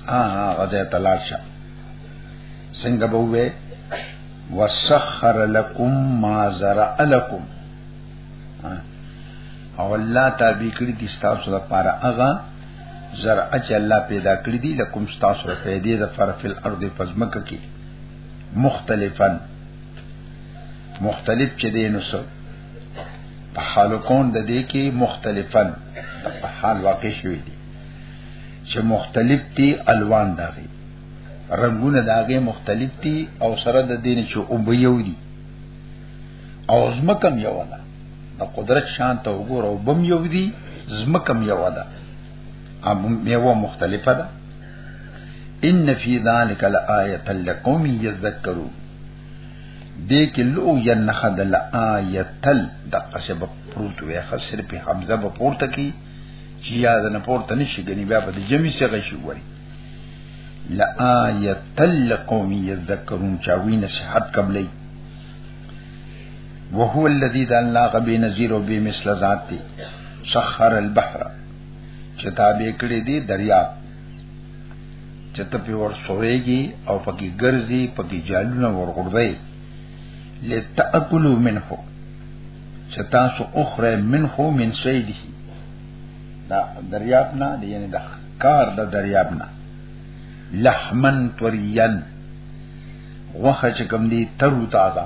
ها ها غزه تلاشه څنګه به وې وسخر لكم ما زرا لكم او الله تابع کړی دي تاسو لپاره هغه زرع چې الله پیدا کړی دي لکم تاسو پیدا د فرفل ارض پزمک کې مختلفا مختلف چې دی نو سو په حال کون د دې کې مختلفا په حال واقع شوی دی چې مختلف دي الوان داغي رنگونه داغه مختلف دي او سره د دین چې او به یو دي او زمکم یو ده د قدرت شان ته وګور او بم یو دي زمکم یو ده ام یو مختلفه ده ان فی ذلک لآیه لقوم یذکرون دې کې لو ینخ د لآیتل د قصب پروت وي خسر په حمزه په پورته کې چې یاد نه پورته نشي غني بیا په جمی څخه شي وایي لآیتل لقوم یذکرون چا وی نصیحت قبلې وهو الذي ذا الله غبي نذير وبي مثل ذاتي سخر البحر چې تابع کړی دی دریاب چې ته په ور سوېږي او پکې ګرځي پکې جالونه ورغړوي لتاکلوا منه چې تاسو اخره منه من سیده دا دریاب نه دی یعنی د کار د دریاب نه لحمن طريا وخه چې کوم دی تر تازه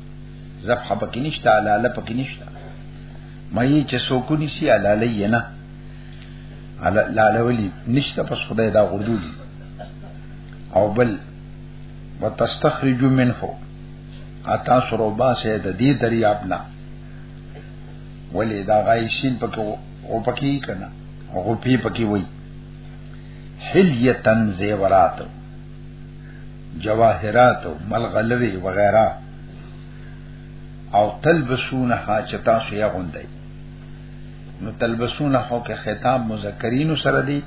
زبح پکې نشته حلاله پکې نشته مې چې سوکونی سي حلاله یې نه حلاله ولي نشته پس خدای دا غردول او بل وتستخرج منه اتا سره باسه د دې دریاب نه ولې دا غایشین پکې او پکې کنه او په پکې وای حلیتن زیورات جواهرات او ملغلری وغیرہ او تلبسونها چې تاسو یې غوندای نو تلبسونها کې خطاب مذکرین سره دی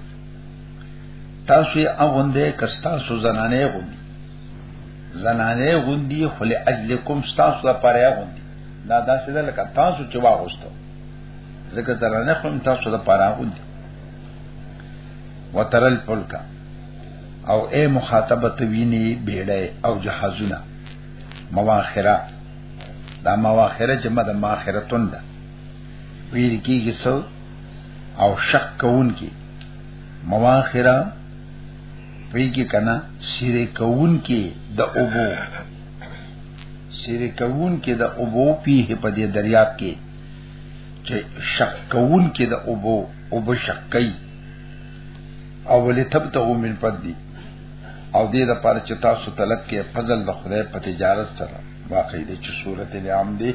تاسو یې غوندای کستا سو زنانه غوندي زنانه غوندي خل اجلکم تاسو لپاره غوندي دا داسې ده لکه تاسو چې واغوستو ځکه زنانه خو تاسو لپاره غوندي وترل پلکا او اے مخاطبه ته ویني بیړې او جهازونه مواخره دا مواخره چې مده ماخره توند ویل کیږي څو او شک کون کی مواخره پیږي کنا سیره کون کی د اوبو سیره کون کی د اوبو پیه په دې دریاب کې چې شک کون کی د اوبو او بشکای او ولې تبتغو من فضلی او دې د پاره چې تاسو طلب کې فضل د خدای په تجارت سره واقعي دي چې صورت نعم دي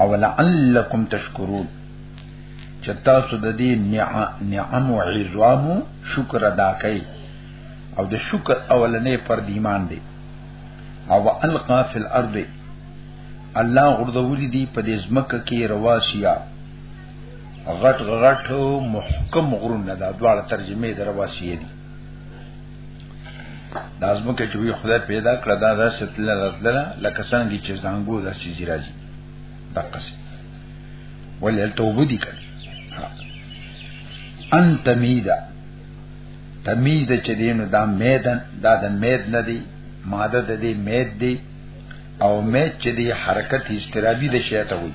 او لعلکم تشکرون چې تاسو د دې نعم او عزوام شکر ادا کړئ او د شکر اولنې پر ایمان دی او القا فی الارض الله غردولی دی په دې ځمکه کې رواسیا غټ غټ محکم غرونه دا دواړه ترجمه در واسیه دي دا زمکه چې وی خدای پیدا کړ دا د ستل راتل لکه څنګه چې زنګو د چې زیراجی دقه سي ولې توبه دي کړ ان تمیدا تمید چې دینو دا میدن دا د مید نه دی ماده د دې مید دی او مید چې دی حرکت استرابی د شیطان وي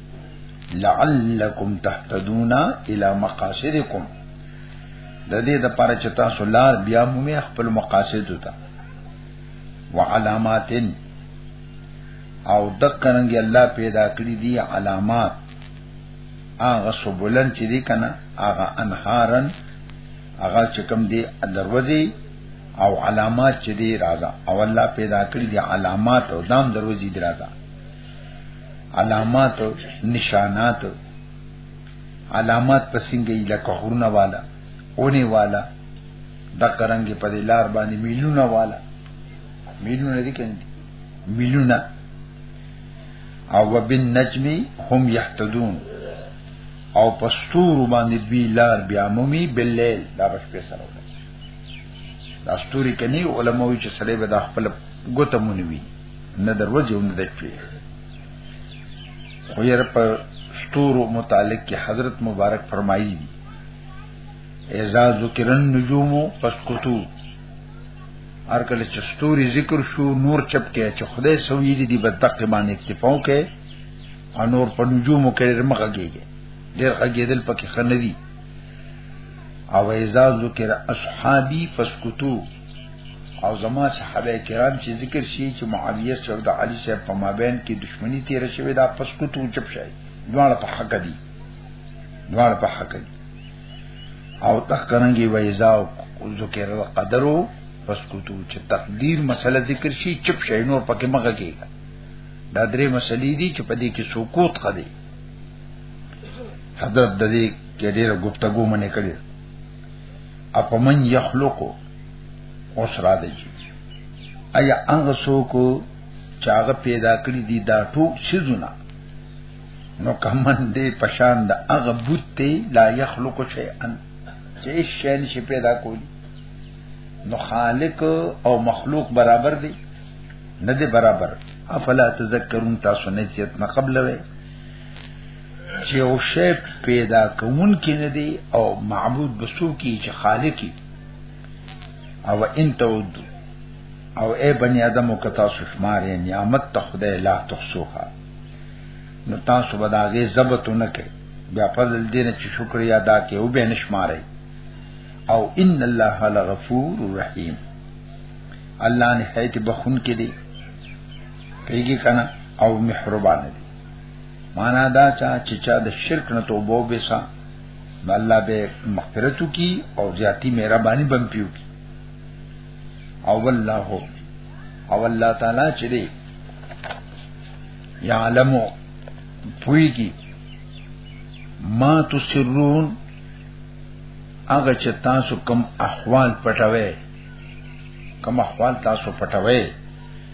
لعلکم تهتدون الی مقاصدکم د دې د پاره چې تاسو لار بیا مومي خپل مقاصد ته وعلامات او دکنګي الله پیدا کړی دی علامات هغه سبولن چې دی کنه هغه انهارن هغه چې کوم دی دروازې او علامات چې دی راځه او الله پیدا کړی دی علامات او دام دروازې دی راځه علامات نشانات علامات پسنګي لکه خورونه والا اونې والا د قرنګي په لار باندې میلونه والا میلونه دي کنه میلونه او وبن نجمی هم یحتدون او پستور باندې دوی لار بیا مومي باللیل دا بش په سره ولسی دا ستوري کني علماوی چې سړی به د خپل ګوتمونوي نه دروځي او نه د شپې خو یې په ستورو متعلق کې حضرت مبارک فرمایي دي اذا ذکر النجوم فسکتو هر کله چې ستوري ذکر شو نور چپ کې چې خدای سوي دي په دقه باندې اکتفاو کې او نور په نجومو کې رمغه کېږي ډېر خګېدل پکې خندي او اذا ذکر اصحابي فسکتو او زما صحابه کرام چې ذکر شي چې معاویه سره د علی صاحب په مابین کې دښمنی تیر شوې دا پس کو ته چپ شي دواړه په حق دي دواړه په حق دي او تخکنګي وایزا او ذکر قدرو پس کو ته چې تقدیر مسله ذکر شي چپ شي نور پکې مګه کېږي دا درې مسلې دي چې په دې کې سکوت خدي حضرت د دې کې ډېر گفتگو منې کړې اپا من یخلقو اوس را دی ایا هغه څوک چې هغه پیدا کړی دی دا ټول سيزونه نو کمن دې پشان د هغه بوت ته لا یخلق شیئا چې هیڅ شی نشي پیدا کولی نو خالق او مخلوق برابر دی نه دی برابر افلا تذکرون تاسو نه چیت نه قبل وی چې او شی پیدا کوون کې نه دی او معبود بسو کې چې خالق دی او ان تود او اے بنی آدم او کتا سشمار نعمت ته خدای لا تخصوها نو تاسو به دا غي ضبط نه کوي بیا فضل دین چې شکر یا ادا کې او به نشماري او ان الله لغفور رحیم الله نه هیت بخون کې دی پیږي کنه او مهربان دی معنا دا چا چې چا د شرک نه توبه وبسا نو الله به مغفرت کی او زیاتی مهرباني بم پیو کی او والله او الله تعالی چې دی یعلمو پوی کی ما تسرون هغه چې تاسو کم احوال پټوي کم احوال تاسو پټوي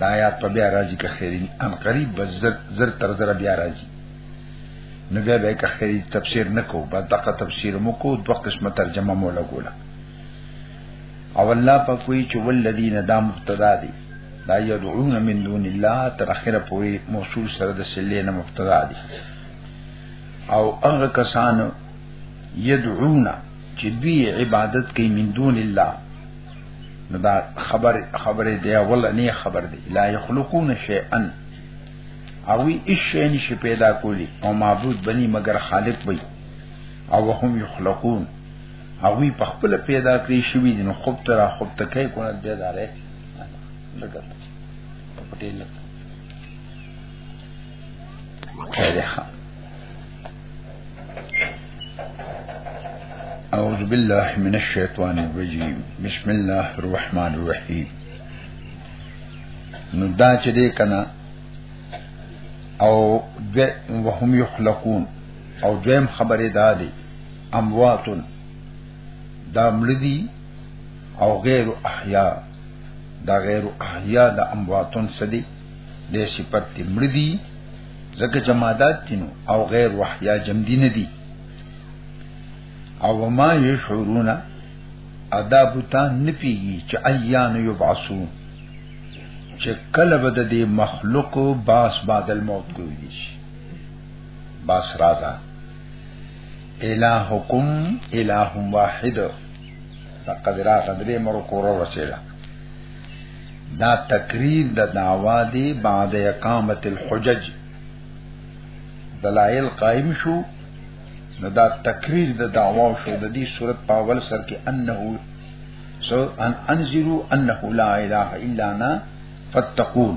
دا آیات په بیا راځي که خیری ان قریب بس زر, زر تر زر بیا راځي نو بیا به که خیری تفسیر نکو بس دغه تفسیر مو کو دوه قسمه ترجمه مو لګوله او الله په کوئی چې ولذین دا مبتدا دی دا یدعون من دون الله تر اخره پوری موصول سره د سلې نه مبتدا دی او هغه کسان یدعون چې دوی عبادت کوي من دون الله نو دا خبر خبره دی اول نه خبر دی لا یخلقون شیئا او وی اشی نشی پیدا کولی او معبود بنی مگر خالق وی او هم یخلقون او وی په خپل پیدا کړی شوی دین خوب تر خوب تکای کو نه دی داره لګت پټیل أعوذ بالله من الشيطان الرجيم بسم الله الرحمن الرحيم نو دا چې دې کنه او د وهم یخلقون او دویم خبره دا دی امواتن دا ملدی او غیر احیا دا غیر احیا دا امواتن سدی د صفت دی مړ دی ځکه جمادات دینو او غیر وحیا جم دین دی او ما یشعرون ادا بوتان نپیږي چې ایان یبعثون چې کله به د دې مخلوق باس بعد الموت کوي شي باس رازا الہکم الہ واحد دا قدرا قدرې مر کور رسېده دا تقریر د دعوا دی بعد اقامت الحجج دلائل قائم شو نو دا تقریر د دعوا شو د دې صورت په اول سر کې انه سو ان انذرو انه لا اله الا انا فتقون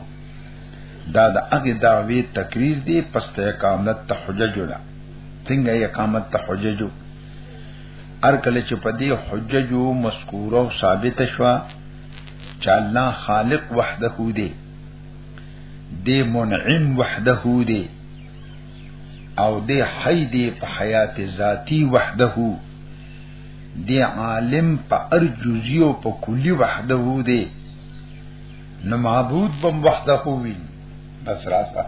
دا د هغه دعوی تقریر دی پس ته اقامت ته حجج ولا څنګه اقامت ته حجج هر کله چې په دې حججو مذکوره او ثابت شوه چې الله خالق وحده دی دی منعم وحده دی او دی حی دی په حیات ذاتی وحده دی عالم په ار جزئی او په کلی وحده دی نو معبود بم وحده وی بس راځه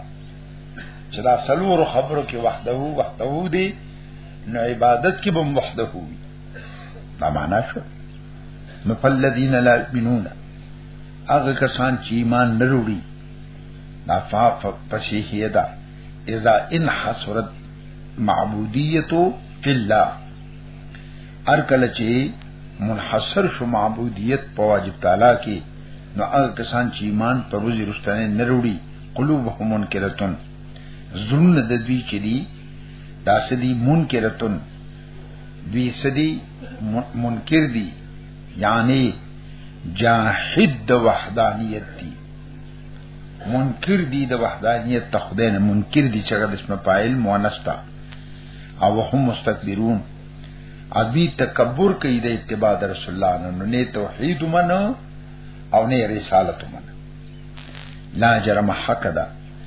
چې دا سلور خبرو کې وحده وحده دی نو عبادت کې به وحده وي دا معنا شو نو فلذین لا یؤمنون هغه کسان چې ایمان نه وروړي دا فاف پسیه ده اذا ان حسرت معبودیتو فی الله ار کله چې منحصر شو معبودیت په واجب تعالی کې نو هغه کسان چې ایمان پر وزي رښتنه نه وروړي قلوبهم منکرتون زړونه د دوی چې دي دا سدي منکرتن دوی سدي منکر دي یعنی جاحد د وحدانیت دي منکر دي د وحدانیت ته خدای نه منکر دي چې د اسم فاعل مؤنث تا او هم مستكبرون ابي تکبر کوي د اتباع رسول الله نو نه توحید منو او نه رسالت منو لا جرم حق ده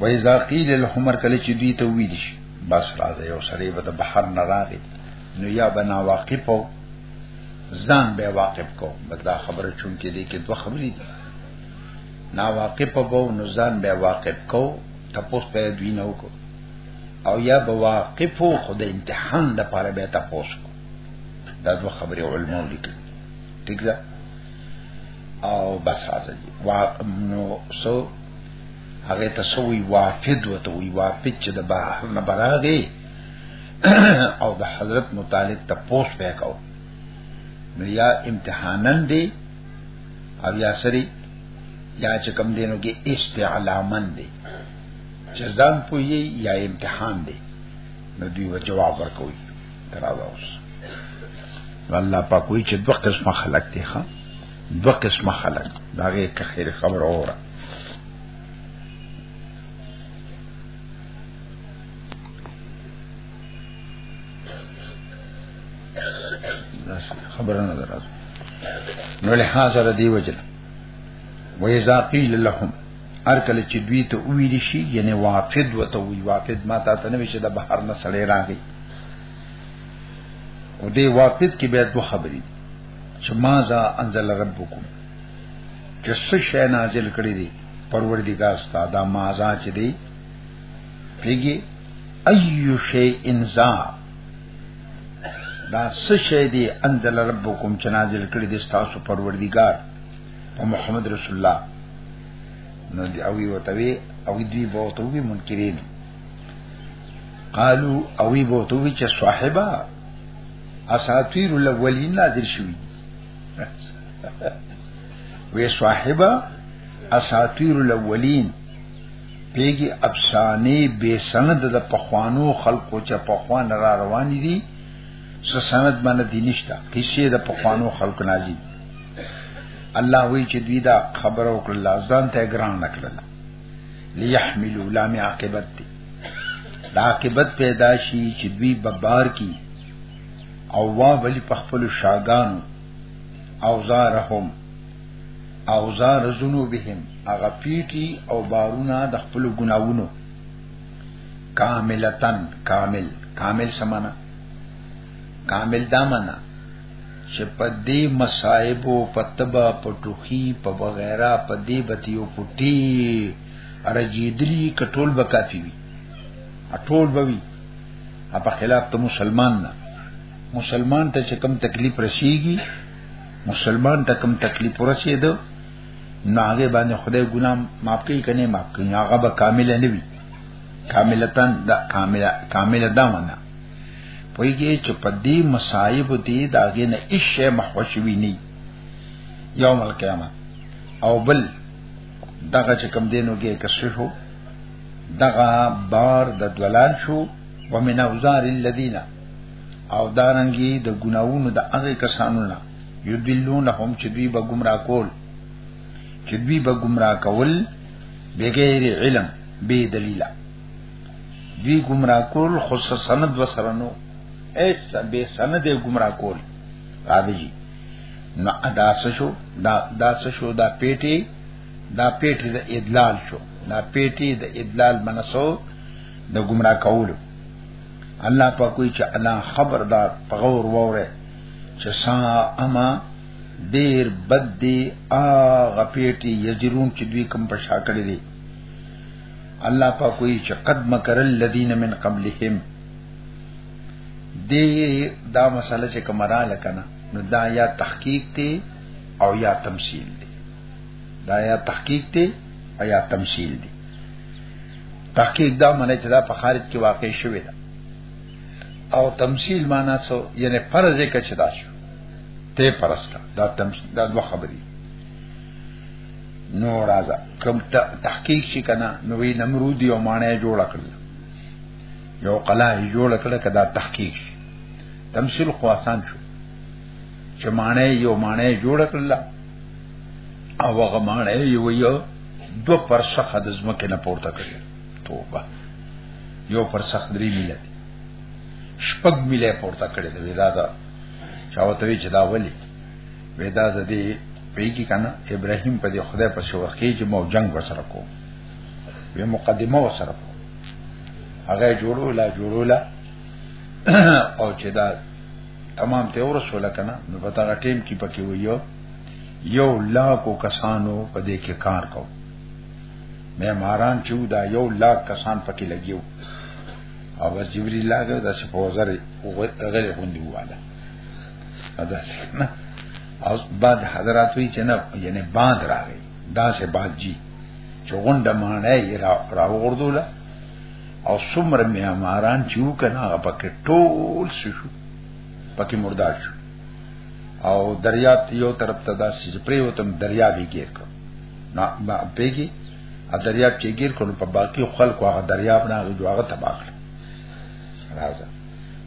وایذا قیل الحمر کله چې دوی ته وی دي بس راځي یو سړی به د بحر نه راغی نو یا بنا واقف او ځان به واقف کو بس دا خبره چون کې دي کې دوه خبرې دي نا واقف بو نو ځان به واقف کو تپوس په دوی نه وکړو او یا به واقف خو د امتحان د پاره به تپوس کو دا دوه خبرې علماء لیکي ٹھیک ده او بس راځي نو سو هغه تسوی وافد وته وی وافد چې د بحر نه براغي او د حضرت متعلق ته پوس وکاو نو یا امتحانن دی او یا سری یا چې کم دینو کې استعلامن دی چې ځان پوي یا امتحان دی نو دوی و جواب ورکوي تراوس الله پاک وی چې دوه قسمه خلق دي ښا دو قسم خلق داغه که خیر خبر اوره خبره نه درازه نو له حاضر دی وجل و اذا قيل لهم ارکل چې دوی ته ویل شي یعنی وافد وته وی وافد ما ته ته نوي چې د بهر نه سړی راغی او دی وافد کې به دوه خبرې چې ما ذا انزل ربکم چې څه شی نازل کړی دی پروردګار ستا دا ما ذا چې دی پیږي ایو شی انزا دا څه شی دی انزل ربکم چې نازل کړی دی تاسو پروردګار او محمد رسول الله نو دی او یو توی او دی بو تو وی منکرین قالو او وی بو تو وی چې صاحبہ اساطیر الاولین نازل شوی وی صاحبہ اساطیر الاولین پیګي افسانه به سند د پخوانو خلقو چې پخوان را روان دي س سند باندې دي نشته کیسه د پخوانو خلق نازي الله وی چې دوی دا خبر او کړل ځان ته ګران نکړل ليحملوا لام عاقبت دی دا عاقبت پیدا شي چې دوی ببار کی او وا ولی په خپل شاګانو او زارهم او زار ذنوبهم هغه پیټي او بارونه د خپل ګناوونو کاملتن کامل کامل سمانا کامل دامنا چې په دې مصائب او په تبا په ټوخي په وغیرہ په دې بتیو پټي ارجیدلی کټول به کافی وي ټول به وي په خلاف ته مسلمان نه مسلمان ته چې کم تکلیف رسیږي مسلمان ته کم تکلیف ورسېدو نو هغه باندې خدای ګناه معاف کوي کنه معاف کوي هغه به کامل نه وي کاملتان دا کامله کامله دا ونه پویږي چې په دې مصايب دي داګه نه ایشه محوشوي نه یوم القیامت او بل دغه چې کم دینو کې کسر شو دغه بار د دولان شو ومن اوزار الذین او دارنګي د ګناوونو د هغه کسانو نه یدلونهم چې دوی به گمراه کول چې دوی به گمراه کول بغیر علم بی دلیلہ دی گمراه کول خو سند وسره نو ایس به سند گمراه کول راځي نو ادا شو دا دا شو دا پیټي دا پیټي د ادلال شو دا پیټي د ادلال منسو د گمراه کولو الله په کوئی چې انا خبردار پغور وره چې سا اما ډیر بد دی ا غپیټي یجرون چې دوی کم په شا کړی دی الله په کوئی چې قد مکر الذين من قبلهم دې دا مسله چې کمرا لکنه نو دا یا تحقیق دی او یا تمثيل دی دا یا تحقیق دی او یا تمثيل دی تحقیق دا معنی چې دا په خارج کې واقع شوی دی او تمثيل معنی سو یعنی فرض یې کچدا شو ته فرض کا دا تمثيل دا دوه خبرې نو راځه کوم تحقیق شي کنه نو وی نمرود یو معنی جوړ کړ یو قلا یې جوړ کړ کدا تحقیق شي تمثيل خو آسان شو چې معنی یو معنی جوړ کړ او هغه معنی یو یو دو پر شخ د زمکه نه پورته کړ توبه یو پر شخ درې ملت شپږ ملې پورته کړې د ویلا دا چاوته وی چې دا ولي ودا د دې پیګی کنه ابراهیم په دې خدای په شو کې چې مو جنگ وسره کو وی مقدمه وسره کو هغه جوړو لا جوړو لا او چې دا تمام ته ورسول کنه نو پتا ټیم کې پکې ویو یو لاکو کسانو په دې کې کار کو مې ماران چې دا یو لاک کسان پکې لګیو او بس جبريل لاګه د شپوزر غیر غوندي واله ادا څنګه او بعد حضرات وی چې نه یعنی بعد راغی دا سه بعد جی چوغنده معنی یې را راوغردوله او څومره میاماران چې وکنه هغه پکې ټول شو پکې مردار شو او دریاب یو طرف ته داسې چې پرې وتم دریاب یې ګیر کړ نه ما پیګي ا دریاب چې ګیر کړ په باقی خلکو هغه دریاب نه هغه تباہ کړ راځه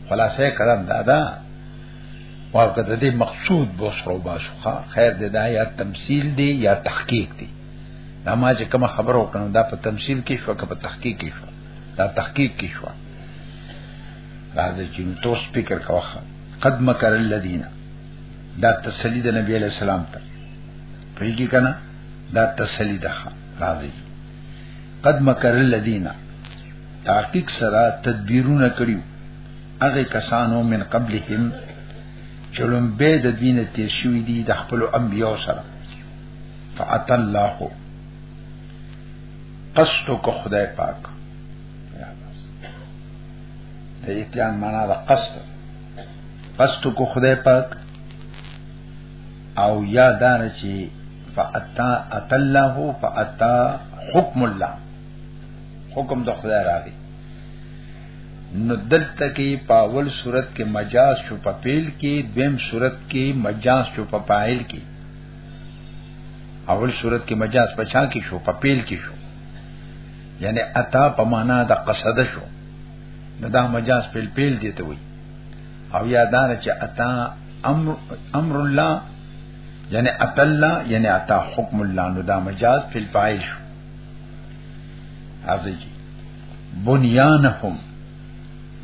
خلاصه کلام دا دا واکه د دې مقصود بو سره باسوخه خیر دې دا یا تمثيل دی یا تحقیق دی دا ما چې کوم خبر وکړم دا په تمثيل کې شو که په تحقیق کې شو دا تحقیق کې شو راځي چې تو سپیکر کاوه قد مکر الذین دا تسلی د نبی علی السلام ته پیږي کنه دا تسلی ده راځي قد مکر الذین تحقیق سره تدبیرونه کړیو هغه کسانو من قبلهم چلم به د دینه تیر شوی دی د خپل انبیو سره فعت الله قصد کو خدای پاک د اتیان معنا د قصد قصد کو خدای پاک او یا دار چې فاتا اتلاه فاتا حکم الله حکم د خدای راغی نو دلته کې په اول صورت کې مجاز شو په پیل کې دویم صورت کې مجاز شو په پایل کې اول صورت کې مجاز په چا کې شو په پیل کې شو یعنی اتا په معنا د قصد شو نو دا مجاز پیل پیل دی ته وي او یادار چې اتا امر امر الله یعنی اتلا یعنی اتا حکم الله نو دا مجاز پیل پایل شو ازي بنيانهم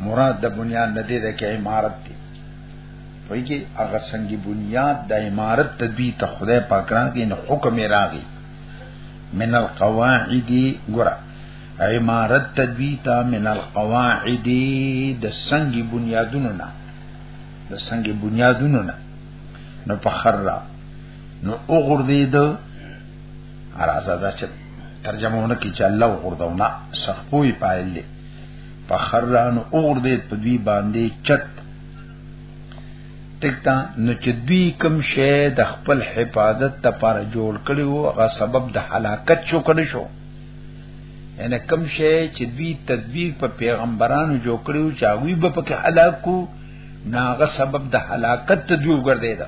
مراد د بنیان نه دی د کې عمارت دی وایي کې هغه څنګه بنیاد د عمارت ته دی ته خدای پاک راغی نو حکم راغی من القواعد ګره عمارت ته دی ته من القواعد د څنګه بنیادونو نه د څنګه بنیادونو نه نو په خره نو وګور دی د ارازه دا چې ترجمه ونه کی چې الله وګردونه سخپوی پایل دی په خران اوردې په دوی باندې چت تکتا نو چې دوی کم شی د خپل حفاظت لپاره جوړ کړي وو هغه سبب د هلاکت شو کړي شو ان کم شی چې دوی تدبیر په پیغمبرانو جوړ کړي وو چې هغه به پکې هلاکو ناغه سبب د هلاکت دوی وګرځیدا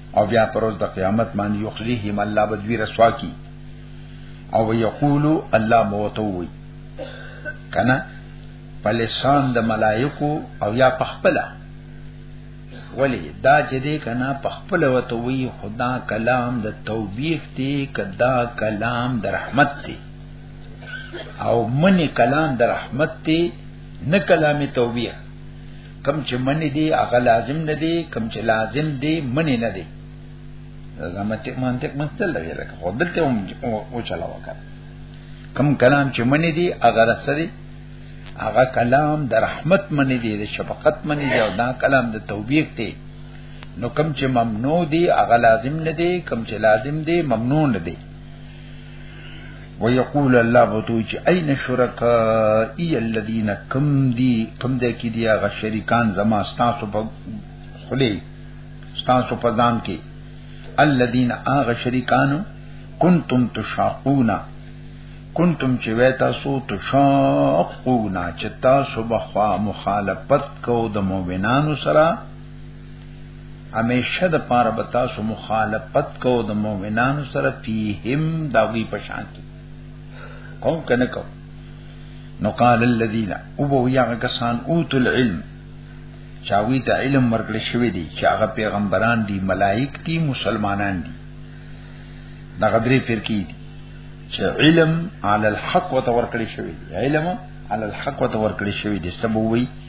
او بیا پر ورځ د قیامت باندې یخزیهم الله بدوی رسوا کی او یقولو الله موتوي کنه پلسان د ملائکو او یا پخپلا ولی دا چې دې کنه پخپل وته وی خدا کلام د توبیخ دی کدا کلام د رحمت دی او منی کلام د رحمت دی نه کلام توبیخ کم چې منی دی هغه لازم نه دی کم چې لازم دی منی نه دی دا منطق منطق مستل لګی لکه خو دلته هم او چلا وکړه کم کلام چې منی دی هغه رسري هغه کلام د رحمت منی دی د شفقت منی دی او دا کلام د توبیق دی نو کم چې ممنوع دی هغه لازم نه دی کم چې لازم دی ممنوع نه دی ويقول الله بتوي چې اين شرکائی الذين کم دي کم دي کې دي هغه شریکان زما ستاسو په خلی ستاسو په ځان کې الذين هغه شریکان کنتم تشاقون کنتم چې وې تاسو تشاقون چې تاسو بخوا مخالفت کو د مؤمنانو سره همیشه د پاره به تاسو مخالفت کو د مؤمنانو سره فیهم دا وی پشان کی قوم کنه کو نو قال الذين او بو یا کسان اوت العلم چاوی ته علم ورکړ شوی دی چې هغه پیغمبران دي ملائک دي مسلمانان دي دا غدری فرقی دي چې علم علی الحق وتورکړی شوی علم علی الحق وتورکړی شوی دی سبوی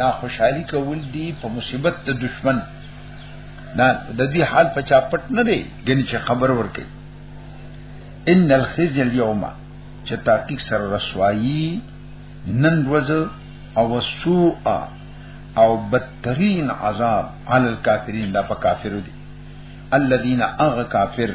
دا خوشحالي کول دي په مصیبت د دشمن دا د دې حال په چا پټ نه دی ګنې چې خبر ورکړي ان الخزي اليوم چې تحقیق سره رسوایی نن ورځ او سوء او بدترین عذاب علی الکافرین لا په کافر دي الذين اغ کافر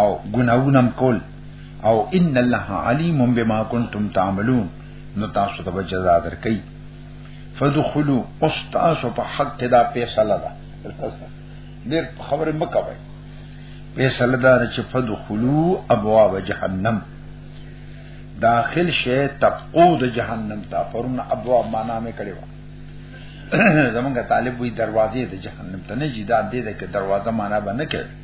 او ګناونه کول او ان الله علیم بما کنتم تعملون نو تاسو ته جزا درکې فدخلوا استاس په حق دا فیصله ده ډیر خبره مکوي فیصله ده چې فدخلوا ابواب جهنم داخل شي تبقو د جهنم ته پرون ابواب معنا مې کړی و زمونږ طالب وی دروازې د جهنم ته نه جدا دي د دروازه معنا باندې کوي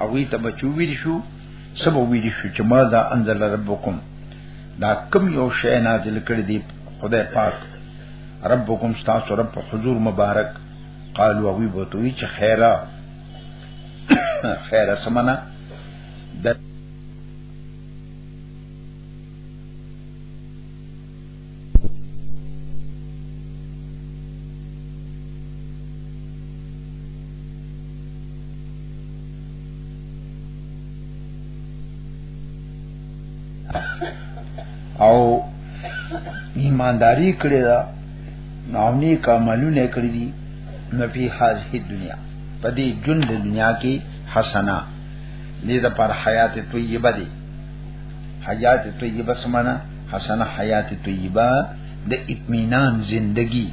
هغه ته بچو ویل شو سبا ویل شو چې ما دا انزل ربکم دا کم یو شی نازل کړی دی خدای پاک ربکم تاسو رب په حضور مبارک قالو وی بوتوی چې خیره خیره سمنا د او ایمانداری کړی دا نامنی کاملونه کړی دي نفی هذه دنیا پدې ژوند دنیا کې حسنا دې د پر حیات طیبه دي حیات طیبه سمانا حسنه حیات طیبه د اطمینان زندگی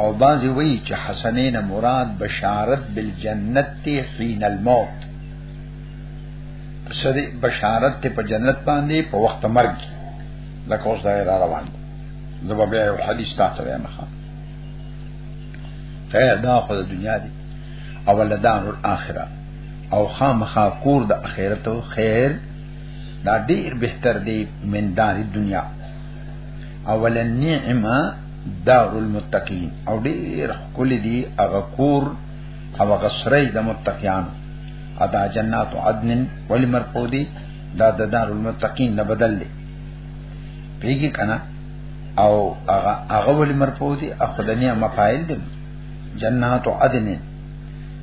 او بعضی وی چې حسنه نه مراد بشارت بالجنت تی حين الموت سره بشارت ته په جنت باندې په وخت مرګ لکه اوس دا را روان دي زبا بیا یو حدیث تاسو یې مخه خیر دا خو د دنیا دی او ولدان الاخره او خامخا کور د اخرت خیر دا ډیر بهتر دی من دار دنیا اول النعمه دار المتقین او ډیر خپل دی هغه کور او هغه سره د متقیان ادا جنات عدن ولی مرقودی دا د دار المتقین نه بدل دی پیږي کنه او هغه هغه ولی مرقودی اخدنی مفاعل دی جنات عدن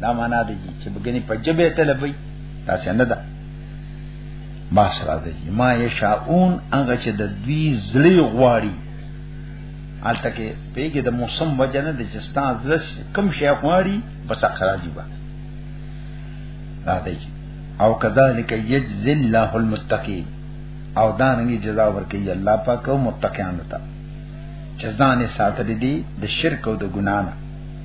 دا معنا دی چې بګنی په جبه طلبي تاسو نه ده ما سره دی ما یشاؤون هغه چې د دوی زړی غواړي الته کې پیګه د موسم وجنه د جستا زړه کم شي غواړي بس خراجي با دا دی او کذالک یجزی الله المتقین او دا ننګي جزا ورکړي الله پاک او متقین ته چې ځان ساتل دي د شرک او د ګنا نه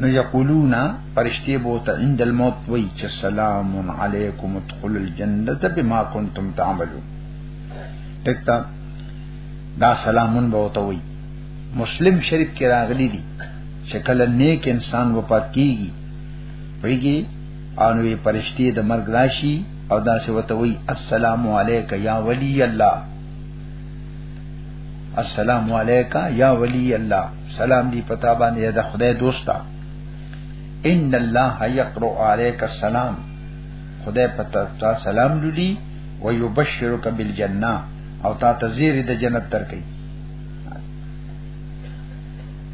نو یقولون پرشتي بو ته عند الموت وی چې سلام علیکم ادخل الجنه بما کنتم تعملون دکتا دا سلامون بو ته وی مسلم شریف کې راغلي دي چې کله نیک انسان وفات کیږي ویږي انوي پرشتي د مرګ راشي او دا څه وته وی السلام علیک یا ولی الله السلام علیک یا ولی الله سلام دی پتا باندې د خدای دوستا ان الله یقرأ علیک السلام خدای پتا تا سلام لولي و یبشرک بالجنه او تا تزیر د جنت تر کوي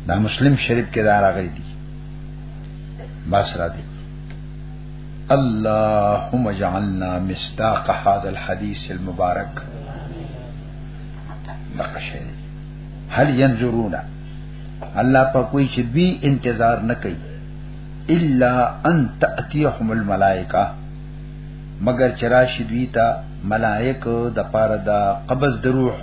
دا مسلم شریف کې دا راغلي دي بس را دي اللهم اجعلنا مصداق هذا الحديث المبارك نقشه هل ينظرون الله په کوئی چې دوی انتظار نه کوي الا ان تاتيهم الملائکه مگر چراشی دوی ته ملائک د پاره د قبض د روح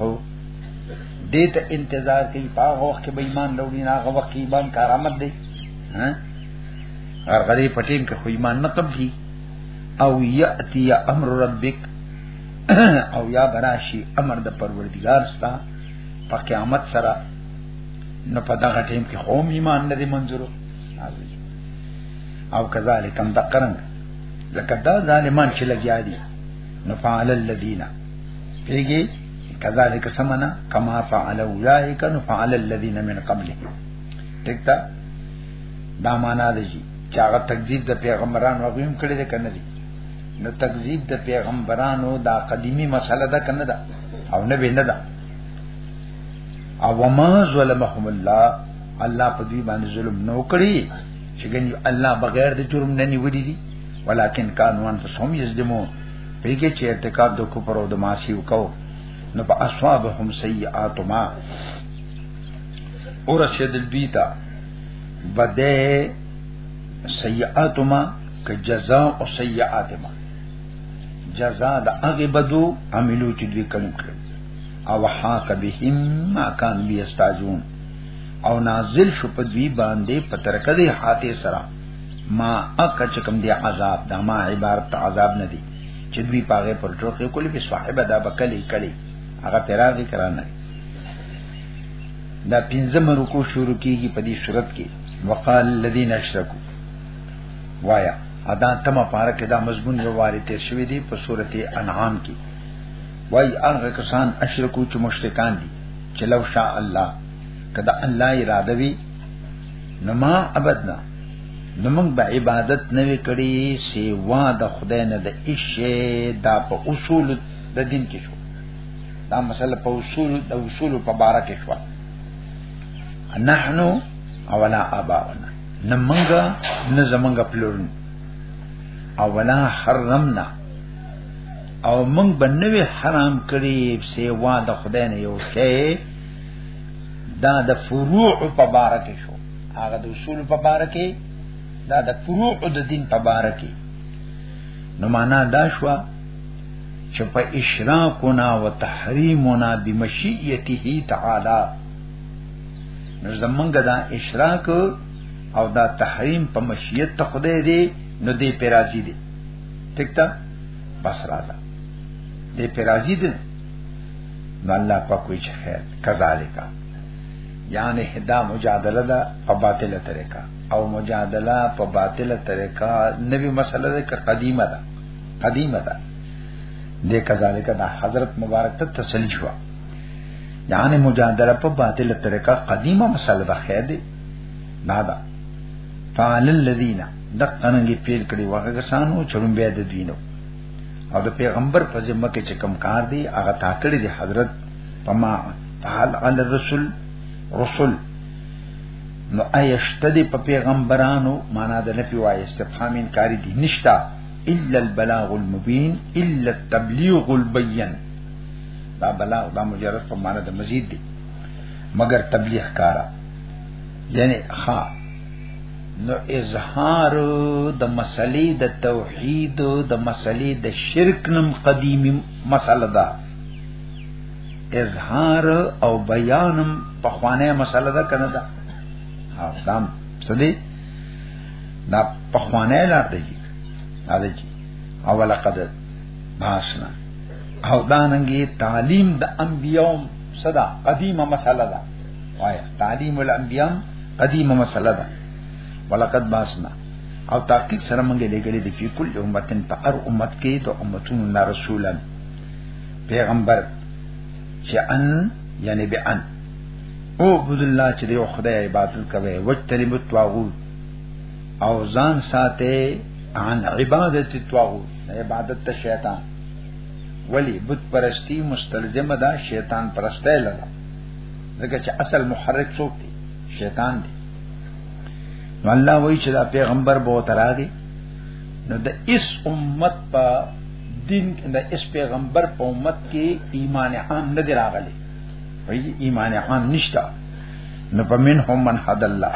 دې ته انتظار کوي په هغه وخت کې به ایمان لري نه هغه وخت کې ایمان کارآمد دی ها هر غری پټیم کې خو ایمان نه قبلي او یاتی امر ربک او یا براشی امر د پروردگار ستا په قیامت سره نو په دغه ټیم کې قوم ایمان نه دی منظور او کذالک هم دقرن لکه دا ظالمان چې لګیا دي نو فعل الذین پیږي کذالک سمنا کما فعل اولئک نو فعل الذین من قبله ٹھیک تا دا معنا دی چې هغه تکذیب د پیغمبرانو غویم کړی دی کنه دی نو تکذیب د پیغمبرانو دا قدیمی مسله ده کنه ده او نبی نه ده او وما ظلمهم الله الله په دې باندې ظلم نو کړی چې ګنې الله بغیر د جرم نه نیولې دي ولکن کانوا انفسهم یظلمون پیګه چې ارتکاب د کفر او د معاصی وکاو نو په اصحابهم سیئات ما اور شد البیتا بده سیئات ما که جزاء او سیئات ما جزاء د هغه بدو عملو چې دوی کړم کړ او حاک بهم ما کان بی استاجون او نازل شو په دوی باندې په ترکه دی حاته سره ما اک چکم دی عذاب دا ما عبارت عذاب نه دی چې دوی پاغه پر ټوکې کولې په صاحب دا بکلی کلی هغه پیراغي کرانه دا پنځم رکو شروع کیږي په دې صورت کې وقال الذين اشركوا وایا ادا تمه پاره کې دا مضمون یو واري تیر شوی دی په سورته انعام کې وای هغه کسان اشرکو چې مشرکان دي چې لو شاء الله کدا الله اراده وی نو ما ابدنا نو موږ به عبادت نه وکړي سیوا د خدای نه د ایشه دا په اصول د دین کې شو دا مسله په اصول د اصول په باره کې شو نحنو اولا اباؤنا نه منګه نه زمنګه پلورن او ولا حرمنا او من بنوي حرام کړی سیوا د خدای نه یو شی دا د فروع په بار کې شو هغه د اصول په بار کې دا د فروع د دین په بار کې نو معنا دا شو چې په اشراقنا وتحریمنا بمشیته تعالی نو زمونږ دا اشراق او دا تحریم په مشیت ته خدای دی نو دی پیرازی دی ٹھیک تا بس رازا دی پیرازی دی نو الله په کوئی چې خیر کذالک یعنی هدا مجادله دا په باطله طریقه او مجادله په باطله طریقه نبی مسله ده که قدیمه ده قدیمه ده د کذالک دا حضرت مبارک ته تسلی شو یعنی مجادله په باطل طریقه قدیمه مسله ده خیر دی نه ده فعل الذین دقنګي پیل کړي واګه کسانو چړم بیا د دینو او د پیغمبر په ذمہ کې چې کم کار دی هغه تا کړی دی حضرت پما فعل علی الرسل رسل نو ایشتدی په پیغمبرانو معنا د نفي وای استفهام انکاری دي نشتا الا البلاغ المبين الا التبليغ البين دا بلاغ دا مجرد په معنا د مزید دی مگر تبلیغ کارا یعنی ها نو اظهار د مسلې د توحید د مسلې د شرک نم قدیمی مسله ده اظهار او بیانم په خوانه مسله ده کنه ده او دام سدي دا په خوانه لار دی دا دی او لقد باسنا او داننګي تعلیم د انبیو صدا قدیمه مسله ده وایا تعلیم الانبیاء قدیمه مسله ده ولقد باسنا او تحقیق سره مونږه لګلې د فی کل امتن په هر امت کې د امتونو نه رسولان پیغمبر چې ان یعنی به ان او عبد الله چې یو خدای عبادت کوي وجتنب الطاغوت او ځان ساته عن عبادت الطاغوت عبادت ته شیطان ولی بت پرستی مستلزمه ده شیطان پرسته لره ځکه چې اصل محرک څوک دی شیطان دی نو الله وایي چې دا پیغمبر به ترا دی نو د اس امت په دین د اس پیغمبر په امت کې ایمان عام نه دی راغلی وایي ایمان عام نشته نو په من هم من حد الله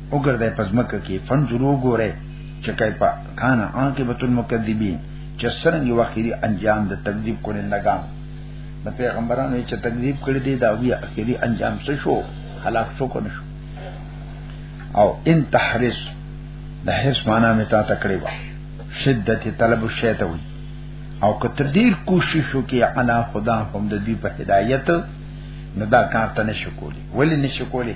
وګرځي پزمکه کې فنزلو ګوره چې کای په کان عاقبت المکذبین چې څنګه یو اخیری انجام د تکذیب کولو نگام د پیغمبرانو چې تکذیب کړی دی دا وی اخیری انجام څه شو هلاک شو کنه شو او ان تحرس د هیڅ معنا مې تا تکړه و شدت طلب الشیطان وی او کتر دیر کوشش وکي انا خدا هم د دې په هدایت نو دا کار ته نشو کولی ولی نشو کولی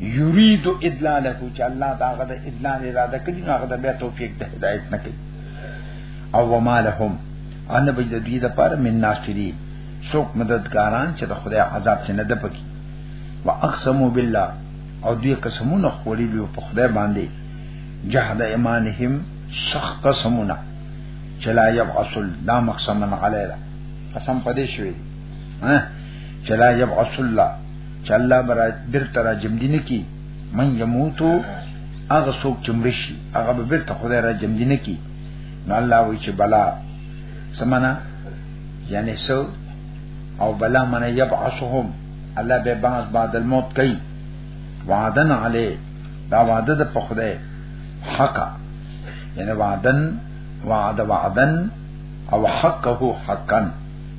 یرید ادلاله چې الله دا غد ادلال اراده کړي نو هغه بیا توفیق د هدایت نه کوي او وما لهم ان به د دې لپاره من ناصری څوک مددګاران چې د خدای عذاب څخه نه دپکی واقسموا بالله او دوی قسمونه خوري لو په خدای باندې جهاد ایمانهم شخ قسمونه چلا یبعث لا مقسما علینا قسم پدې شوی ها چلا یبعث الله چې الله برا برته را جمع دي نه کی من يموتو هغه څوک چې مړ شي هغه به برته خدای را جمع دي نه کی نو الله وی چې بلا سمانا یعنی سو او بلا من يبعثهم الله به بعض بعد الموت کوي وعدن علی دا وعده د په خدای حقا یعنی وعدن وعد وعدن او حقه حقا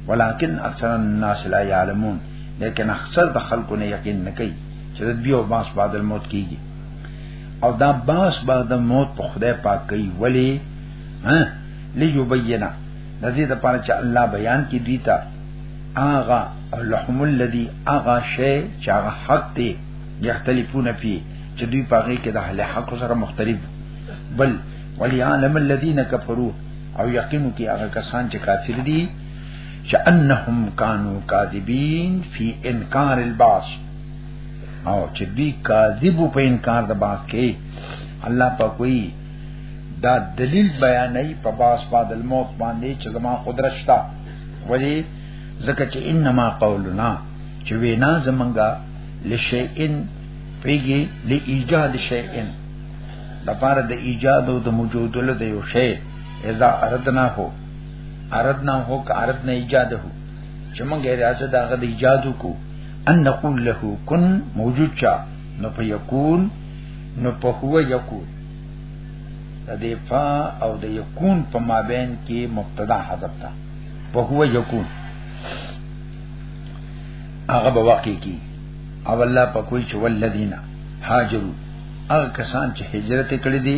ولكن اکثر الناس لا يعلمون لیکن اکثر د خلکو نه یقین نه کوي چې د بیا باس بعد الموت کیږي او دا باس بعد الموت په خدای پاک کوي ولی ها لیبینا د دې لپاره چې الله بیان کړي دوی ته اغا لهم الذی اغا شی چې هغه حق دی یختلفون فی چې دوی پاګه کې د اهل حق سره مختلف بل ولعالم الذین کفروا او یقینو کې هغه کسان چې کافر دي چې انهم کانو کاذبین فی انکار الباس او چې دوی کاذب په انکار د باس کې الله په کوئی دا دلیل بیانې په باس بعد الموت باندې چې زما قدرت شته ولی ځکه چې انما قولنا چې وینا زمونږه لشیئن پیږي ل ایجاد شیئن لپاره د ایجاد او د موجودولو د یو شی اذا اردنا هو اردنا هو ک اردنا ایجاده چې موږ اراده دا غد ایجاد کو ان نقول له کن موجود چا نو په یکون نو په هو یکون د دې فا او د یکون په مابین کې مبتدا حذف تا په هو یکون هغه به واقع کی او الله په کوئی چې ولذینا هاجروا هغه کسان چې هجرت کړی دي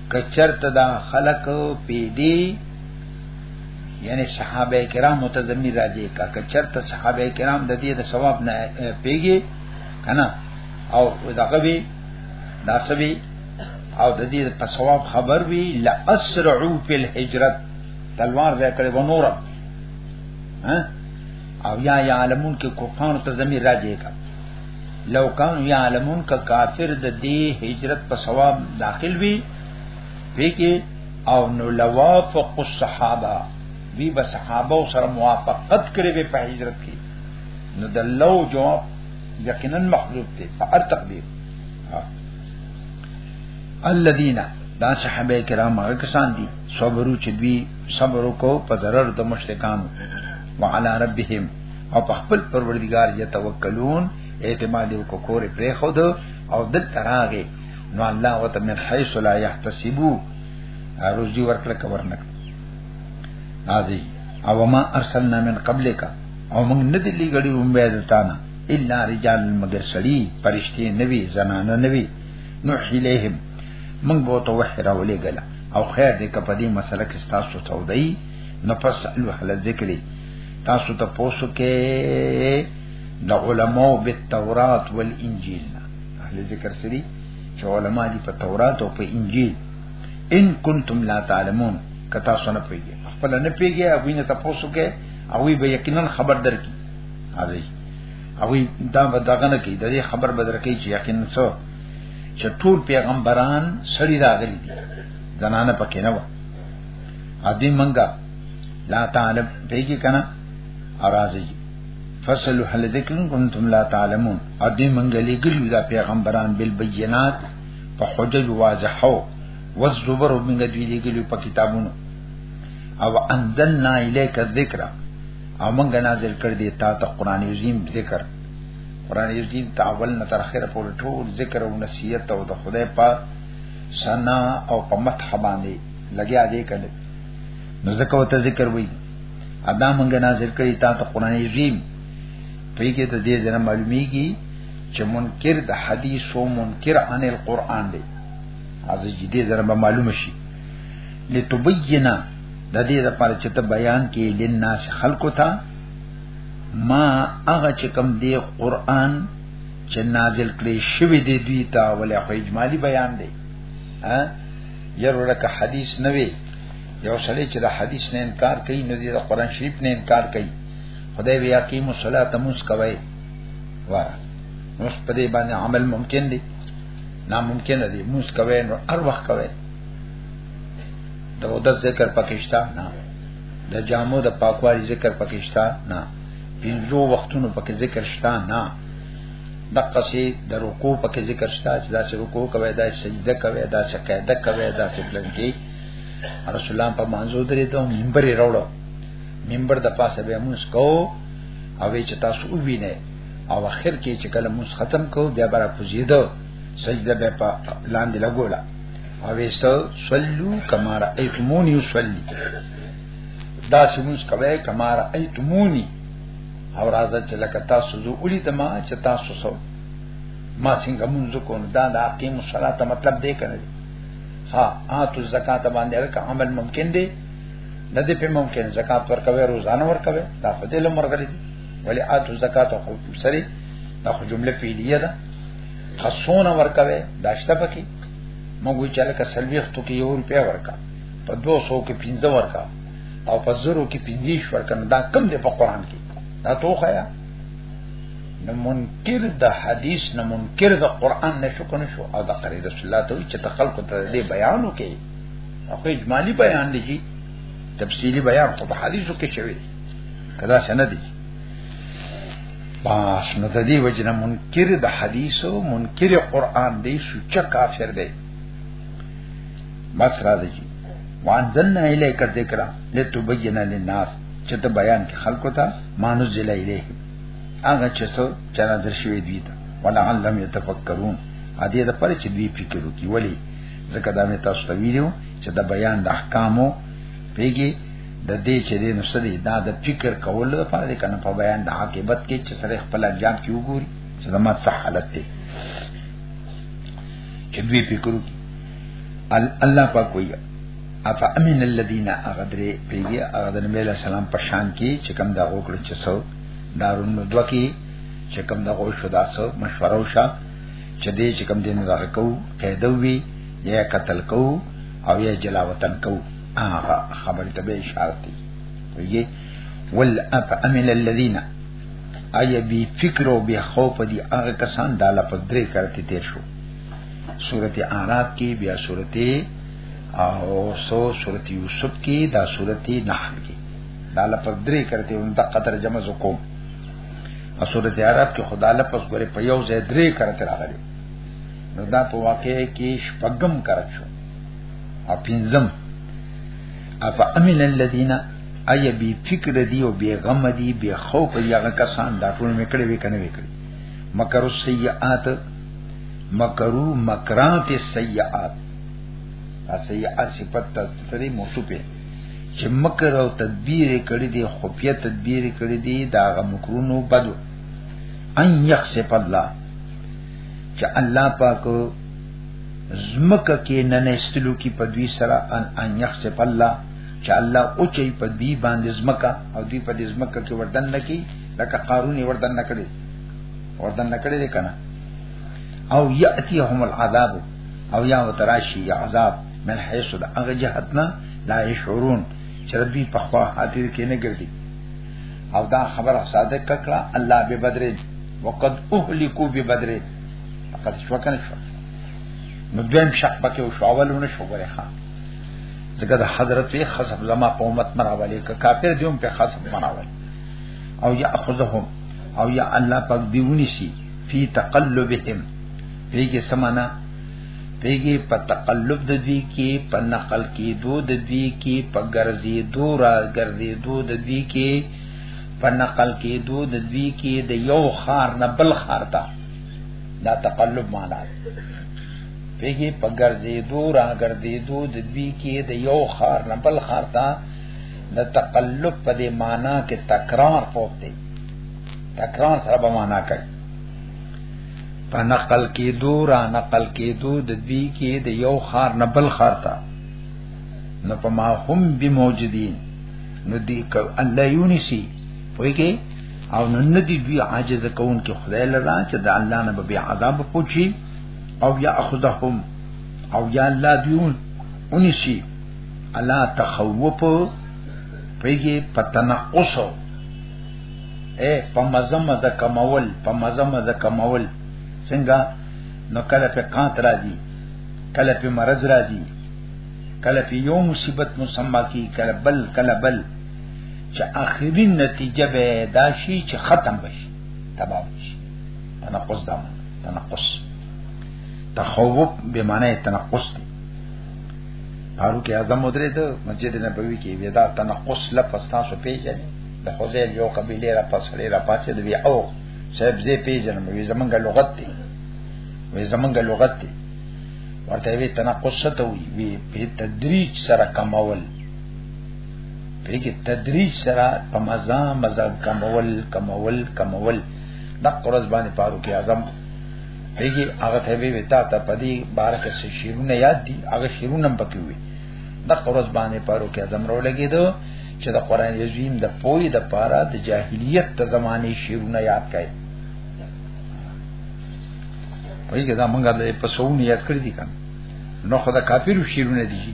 کچرت دا خلق پیدی یعنی صحابه کرام متضمن راځي کا کچرت صحابه کرام د دې د ثواب نه پیږي کنه او دغه وی دا سوي او د دې په ثواب خبر وی لا اسرعو فی الهجرت تلوار به کړي ونور ها او یا یعلمون کې کوفان ته زمي راځي کا لو کان یعلمون کا کافر د دې هجرت په ثواب داخل وي پکې او نو لوافق الصحابه وی به صحابه سره موافقت کړي به په هجرت کې نو د لو جواب یقینا محذوف دی په هر تقدیر الذين دا صحابه کرام هغه کسان دي صبرو چې دوی صبر وکاو په zarar د مشرکان وعلى ربهم او په خپل پروردگار یې توکلون اعتماد وکړو کور پرې خود او د تراغه نو الله وت من حيث لا يحتسبو روزي ورکړه کور نه نازي او ما ارسلنا من قبلک او موږ نه دي لګړي ومبه دتانا الا رجال مگر سړي پرشتي نوي زنانه نوي نوح الیهم موږ به تو وحی راولې غلا او خیر دې کپدی مسله کې تاسو ته ودی نو پس الوه لذکری تاسو ته پوسو کې د علماء به تورات ول انجیل اهل ذکر سری چې علما دي په تورات او په انجیل ان کنتم لا تعلمون کتا سن پیږي خپل نه پیږي او نه تاسو کې او وی به یقینا خبر درکې حاضر او دا به دغه نه کې د دې خبر بدرکې چې یقینا څو چې ټول پیغمبران سړي راغلي دي زنانه پکې نه و ادي منګه لا تعلم پیږي کنه اراضی فصل هل ذکرن کنتم لا تعلمون ا دې منګلې ګلو دا پیغمبران بل بینات په حجج واضحو والزبر من دوی دې ګلو په کتابونو او انزلنا الیک الذکر او موږ نازل کړ دې تا ته قران عظیم ذکر قران عظیم تعول نه تر اخره پورې ټول ذکر او نصیحت او د خدای په سنا او په متح باندې لګیا دې کړي نو ځکه وته ذکر وی ادا مونږ نازل کړی تا ته قران عظیم په کې ته دې ځنه معلومیږي چې منکر د حدیث او منکر عن القرآن دی از جدي ځنه به معلوم شي لتبینا د دې لپاره چې ته بیان کې لناس خلقو ته ما هغه چې کوم دی قرآن چې نازل کړي شوی دی دوی ته ولې خو اجمالی بیان دی ها یره که حدیث نه وي یو سړی چې د حدیث نه انکار کوي نو د قران شریف نه انکار کوي خدای بیا قیم الصلاه موس کوي واره نو په دې باندې عمل ممکن دی ناممکن دی موس کوي نو هر وخت کوي د ودر ذکر پکشتا نه د جامو د پاکوالي ذکر پکشتا نه پینځو وختونو پکې ذکر شتا نه دغه سي د رکوع په کې ذکر شته چې دا چې رکوع کوي دا سجده کوي دا چې قاعده کوي دا چې پلنګي رسول الله په مانزو درې ته منبر راوړو منبر د پاسه به موږ کو او چې تاسو وبینه او اخر کې چې کله موږ ختم کو بیا برا کوزیدو سجده به په لاندې لګولا او ویسو صلو کما رایتمونی صلی دا سمونس کوي کما رایتمونی او راځه چې لکه تاسو زه ولي د ما چې تاسو سو ما څنګه مونږ کو نه دا د اقیم الصلاه مطلب دی کنه ها اتو زکات باندې هغه عمل ممکن دی نه دی په ممکن زکات ورکوي روزانه ورکوي دا خو دې لمر غلي ولی اتو زکات خو سری دا خو جمله فعلیه ده خصونه ورکوي داشته پکې مونږ چې لکه سلويختو کې یو روپیا ورکا په 200 کې 15 ورکا او په زرو کې پنځیش ورکنه دا کم دی په قران کې دا توخه یا نو منکر د حدیث نه منکر د قران نه شو کنه شو او د قری رسول الله ته چې تقل کو ته دې بیان وکي او اجمالی بیان دی چې تفصیلی بیان خو په حدیثو کې شوی کدا سند دی باس نو د دې وجنه منکر د حدیثو منکر قران دی شو چې کافر دی بس راځي چې وانزلنا الیک الذکر لتبین للناس چې ته بیان کې خلکو ته مانو ذل الیه هغه چې څو چې نظر شوی دی ته ولعلهم یتفکرون ا دې د پر چې دوی فکر وکړي ولی ځکه دا مې تاسو ته ویلو چې دا بیان د احکامو پیږي د دې چې دین سره دا د فکر کول لپاره دی کنه په بیان د عاقبت کې چې سره خپل انجام کې وګوري چې زموږ صح حالت دی چې دوی فکر وکړي الله پاک وی اف امن الذين اغدري پیږي اغدن میل سلام پشان کی چې کوم دا غوکړ چې سو دارون نو دوکي چې کوم دا غو شو دا سو مشوره وشا چې دې چې کوم دین راغ کو قیدو وی یا قتل کو او یا جلا وطن کو هغه خبر ته به اشاره دی ویږي ول اف امن الذين اي بي فکر او بي خوف دي هغه کسان دا لپس درې کرتی تیر شو سورته اعراف کې بیا سورته او سو سورته یوسف کې دا سورته نحل کې دا لپاره درې کرتے هم د قدر جمع زکو او سورته اعراف کې خدا لپس غره په یو ځای درې کرتے راغلي نو دا په واقع کې شپږم کرت شو او پنځم افا امن الذين اي بي فکر دي او بي غم دي بي خوف دي هغه کسان دا ټول میکړي وکنه وکړي مکر السيئات مکرو مکرات السیئات السیئات صفت تفسیری موصوفه چې مکر او تدبیر کړی دی خفیه تدبیر کړی دی دا غ مکرونو بدو ان یخسف الله چې الله پاک زمکه کې ننستلو کې پدوی سره ان ان یخسف الله چې الله او چې پدوی باندې زمکه او دوی په دې زمکه کې وردن نکي لکه قارون وردن نکړي وردن نکړي دي کنه او یاتیهم العذاب او یا وتراشی عذاب من حيث د هغه جهتنا لا يشعرون چې دوی په خوا حاضر کې نه ګرځي او دا خبره صادق کړه الله به بدر وقد اهلكوا ببدر فقط شو کنه شو نو دویم شق پکې او شاولونه شو غره خان ځکه د حضرت خصف لما په امت مراولې کافر دیوم په خصف مراولې او یاخذهم او یا الله پاک دیونی شي فی تقلبهم پیګه سمانا پیګه په تقلب د دوی کې په نقل کې دو د دوی کې په ګرځي دو را ګرځي دو د دوی کې په نقل کې دو د دوی کې د یو خار نه بل خار ته دا تقلب معنا پیګه په ګرځي دو را ګرځي دو د دوی کې د یو خار نه بل خار ته د تقلب په دې معنا کې تکرار پروت دی تکرار سره به معنا کوي په نقل کې دو را نقل کې دو د دوی کې د یو خار نه بل خار ته نو په ما هم به موجودین نو دی کو الله یونسی پویږي او نو ندی دوی عاجز کون کې خدای لرا چې د الله نه به عذاب پوچی او یا اخذهم او یا الله دیون اونسی الله تخوف پیږي پتن اوسو اے په مزه مزه کمول په مزه مزه کمول څنګه نو کله په قات راځي کله په مرز راځي کله په یو مصیبت مسما کی کله بل کله بل چې اخري نتیجه به دا شي چې ختم بشي تباہ بشي تنقص دا تنقص تخوف به معنی تنقص دی فاروق اعظم مدرید مسجد نبوي کې ودا تنقص لفظ تاسو پیژنې د حوزیل یو قبیله را پسړې را پاتې دی او صاحب زه پیژنم وی زمونږ لغت دی وی زمونږ لغت دی ورته وی تنقص ته وی وی په تدریج سره کمول په کې تدریج سره په مزه مزه کمول کمول کمول د قرز باندې فاروق اعظم هغه هغه ته وی وتا ته پدی بار کې څه شیرونه یاد دي هغه شیرونه پکې وي د قرز باندې پارو کې اعظم رو لګي دو چې د قران عظیم د پوی د پارا د جاهلیت د زمانه شیرونه یاد کړي پای کې دا مونږه د پسونی یاد کړی دي کنه نو خدای کافیرو شیرونه دي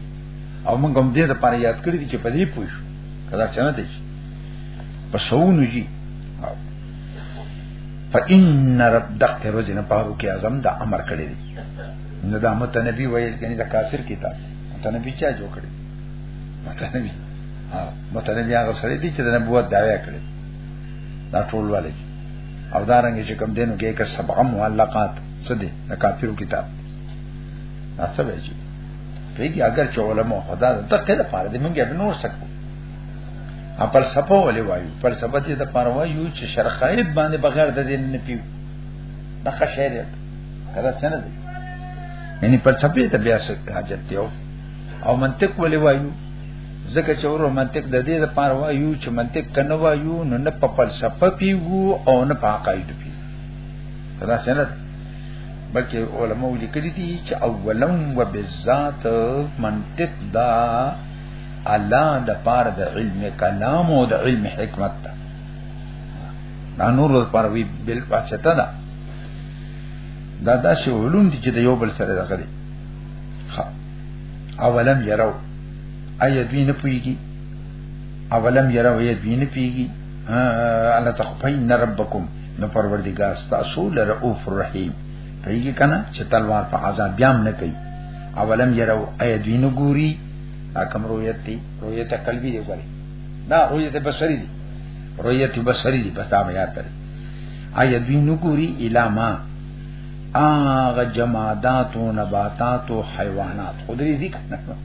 او مونږ هم دې د پاره یاد کړی دي چې په دې پوښ کدا څنګه دي پسونو جی فإن رب دقت روزی نه پاو کې اعظم دا امر کړی دی نو دا متنبی ویل کني دا کافر کتاب متنبی چا جوړ کړی متنبی ها متنبی هغه سره دی چې د نبوت دعوی کړی دا ټول والي او دا رنګ چې کوم دینو کې یک سبع معلقات سدي د کافرو کتاب اصل وی چې پیږي اگر چې علماء خدا د تقید فارغ دي موږ به نور سکو خپل سپو ولې وایو خپل سپو دې د پاره وایو چې شرقایت باندې بغیر د دې نه پیو دا خشریت کله څنګه دی یعنی پر سپې ته بیا څه حاجت دی او منطق ولې وایو ځکه چې ورو منطق د دې د پاره وایو چې منطق کنه وایو نو نه په فلسفه پیو او نه په عقاید پیو دا څنګه بلکې علماء لیکلي دي چې اولم وبالذات منطق دا الله د پاره د علم کلام او د علم حکمت ده دا نور د پاره وی بل پچته ده دا داسې علوم دي چې د یو بل سره راغلي اولم یرو ایا دوی نه پويږي اولم یرو ایا دوی نه پیږي الله تخفین ربکم نو پروردگار تاسو لره اوف رحیم پیږي کنه چې تلوار په عذاب بیام نه کوي اولم یرو ایا دوی نه ګوري اکم رویت دی رویت قلبی دی وګورئ دا رویت بصری دی رویت بصری دی بس دا مې یاد کړئ آیا دوی نګوري الا ما آغا جمادات و نباتات و حیوانات خودری ذکر نکنو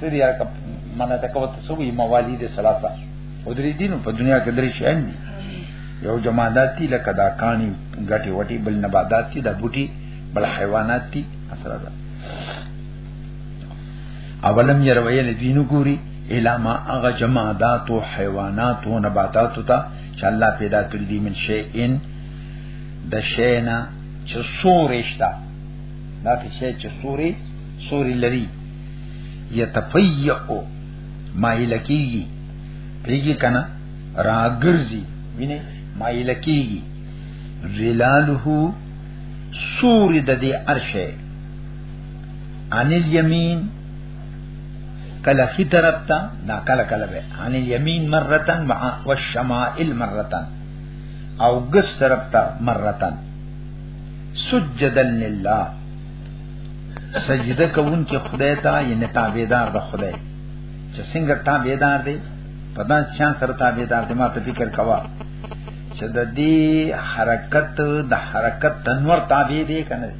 سری آقا مانا تکوت سوی موالی ده سلاسا خودری دینو پا دنیا که دری شئن دی یو جمادات تی لکه دا کانی گٹی وٹی بل نباتات تی دا بوٹی بل حیوانات تی اصلا دا اولم يرويل دینو ګوري الا ما اغه جمادات او حیوانات او نباتات ته چې الله پیدا کړی دي من شی ان د شینا چې سورېشتا دا ته شی چې سوري سوري لري یتفیعو مایل کیږي پیږي کنه راګرځي ویني مایل کیږي ظلاله سور د دې عرشه ان الیمین کله خي طرف ته دا کله کله به ان الیمین مرتن مع والشمائل مرتن او ګس طرف ته مرتن سجدا لله سجده کوون کې خدای ته یې نتابیدار د خدای چې څنګه تابعدار دی په دا شان سره تابعدار دی ما ته فکر کوا چې د دې حرکت د حرکت تنور تابع دی کنه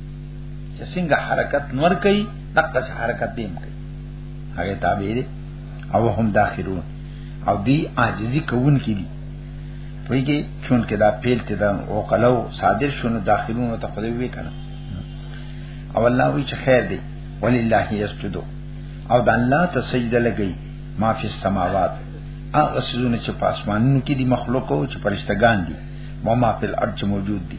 چې څنګه حرکت نور کوي دغه حرکت دیم کوي هغه تابع دي او هم داخلون او دی عاجزی کوون کی دي ویږي چون کې دا پیل ته دا او قلو صادر شونه داخلون ته خدای وی کنه او الله وی چې خیر دی ولله یسجدو او د الله ته سجده لګی ما فی السماوات هغه سيزونه چې په اسمانونو کې دي مخلوق او چې فرشتگان دي ما ما په الارض موجود دي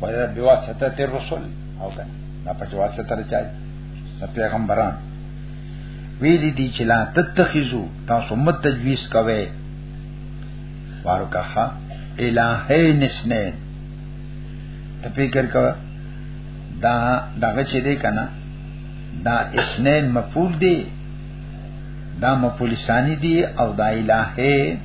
وایي به واسطه ته رسول او کنه نه په واسطه تر چای نه پیغمبران ویل دي چې لا تتخذو تاسو مت تجویز کوي وارو کاخه الہی نسنه ته فکر کا دا دغه چې دی کنه دا اسنین مفعول دی دا مفعول ثانی دی او دا الہی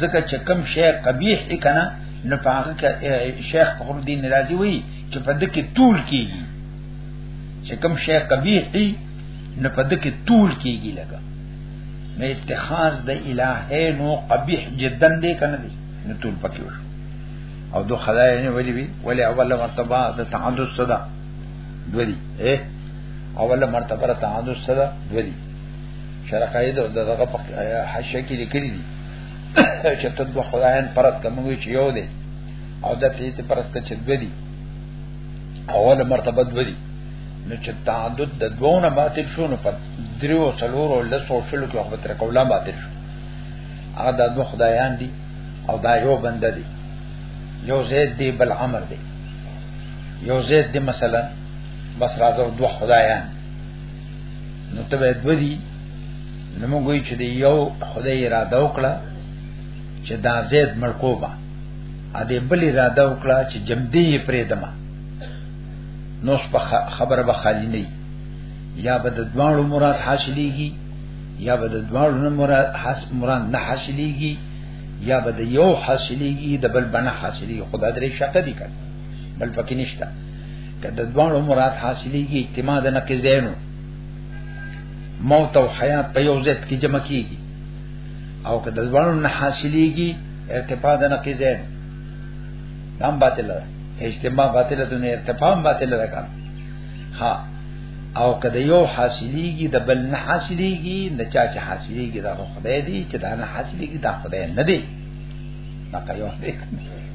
ځکه چې کم شی قبیح کنا نو په هغه کې شیخ فخر الدین رازی وی چې په دکې طول کیږي چې کم شی قبیح دی نو په دکې طول کیږي لګا نو اتخاذ د الہه نو قبیح جدا دی کنه دی نو طول پکې وشو او دو خدای نه ویلي وی ولی اوله مرتبه د تعدد صدا دوی اے اوله مرتبه تعدد صدا دوی شرقای د دغه په حاشیه کې لیکلي دي چې ته د خدایان پرد کوموي چې یو دی او د تیت پرسته چې دوی دي اول مرتبه دوی دي نو چې تعدد د دوونه باطل شو نو په دریو څلور او لسو شلو کې خبره تر کوله باطل شو هغه د دوه خدایان دي او دا یو بنده دي یو زید دی بل عمر دی یو زید دی مثلا بس راځو دوه خدایان نو ته به دوی نو موږ وی چې یو خدای اراده وکړه چې دا زید ملکوبه ا دې بل اراده وکړه چې جمدی پرې دمه نو خبر به خالی نه یا به د دوانو مراد حاصلېږي یا به د دوانو مراد مراد نه حاصلېږي یا به د یو حاصلېږي د بل بنه حاصلېږي خدای درې شته دي کړ بل پکې نشته که د دوانو مراد حاصلی کی اجتماع ده نقی زینو موت او حیات په یو ذات کې جمع کیږي او که د ځوانو نه حاصلېږي ارتفاع د نقي زین نام باطل ده اجتماع باطل ده نه ارتفاع باطل ده کار ها او که د یو حاصلېږي د بل نه حاصلېږي نه چا چې حاصلېږي دا خدای دی چې دا نه حاصلېږي دا خدای نه دی دا کوي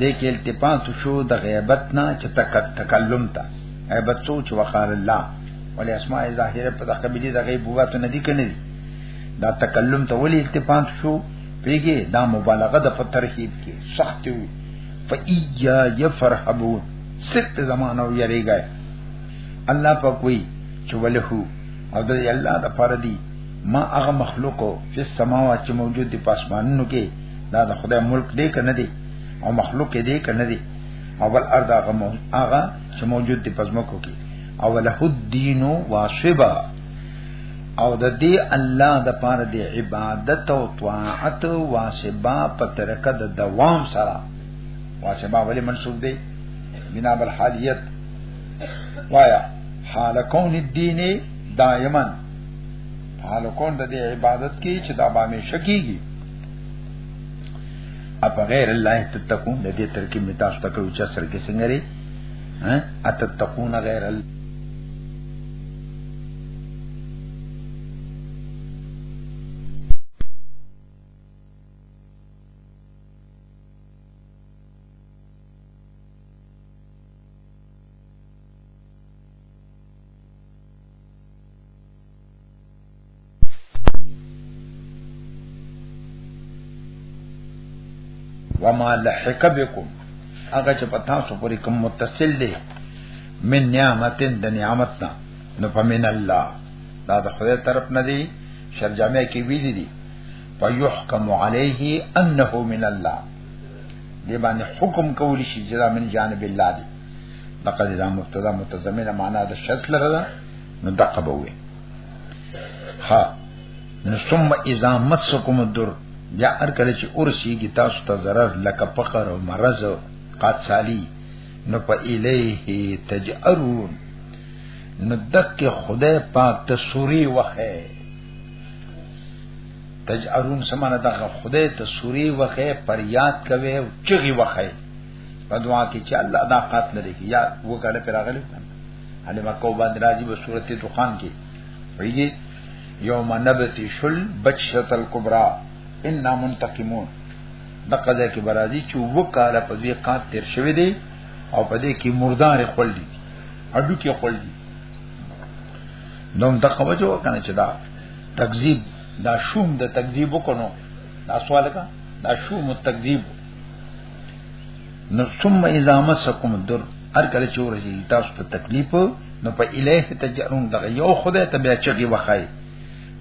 دې کې التفات شو د غیبت نه چې تک تکلم تا غیبت څو چې وقال الله ولې اسماء ظاهره په دغه بلی د غیبوات نه دي کنه دا تکلم ته ولې التفات شو پیګه دا مبالغه د په ترکیب کې سخت وي فایا یفرحبون ست زمانه یریږي الله په کوئی چې ولهو او د الله د پاره دی ما هغه مخلوقو په سماوات چې موجود دي په اسمانونو کې دا د خدای ملک دی کنه دی او مخلوق دی کنه دی او بل ارض هغه هغه چې موجود دی پزمکو کې او له الدين واسبا او د دې الله د پاره د عبادت او طاعت واسبا په ترکه د دوام سره واسبا ولې منسوب دی بنا بل حالیت وایا حال کون الدین دائما حال کون د دې عبادت کې چې دا به مې شکیږي اپ غیر الله تتقون د دې ترکیب می تاسو ته کړو چې سر کې څنګه لري ها اتتقون غیر الله وما لحق بكم هغه چې پتا سو پوری کوم متصل دی من نعمتن د نعمتنا نو فمن الله دا د خدای طرف نه دی شر جامع کې ویل دي فيحكم عليه انه من الله دی باندې حکم کول شي جدا من جانب الله دی لقد دا مبتدا متضمنه معنا د شرط لره نو دقه به وي ها نو ثم اذا مسكم الدر بیا هر کله چې ورسیږي تاسو ته zarar لکه فقر او مرض او قاتسالی نو په الیه تجرون نو دک خدای پاک ته سوري وخه تجرون سمانه دغه خدای ته سوري وخه پر یاد کوي او چغي وخه په دعا کې چې الله دا قات لري کې یا وګړه پر راغلی هله ما کو باندې راځي په صورت دخان کې ویږي یوم نبتی شل بچشت الکبرى انا منتقمون دغه ځای کې برازي چې وکاله په دې قات تیر شوی دی او په دې کې مردار خپل دي اډو کې خپل دي نو دا کوجو کنه چې دا تکذیب دا شوم د تکذیب وکړو دا سوال کا دا شوم تکذیب نو ثم اذا مسكم الدر هر کله چې ورځي تاسو ته تکلیف نو په الیه تجرون دغه یو خدای ته بیا چغي وخای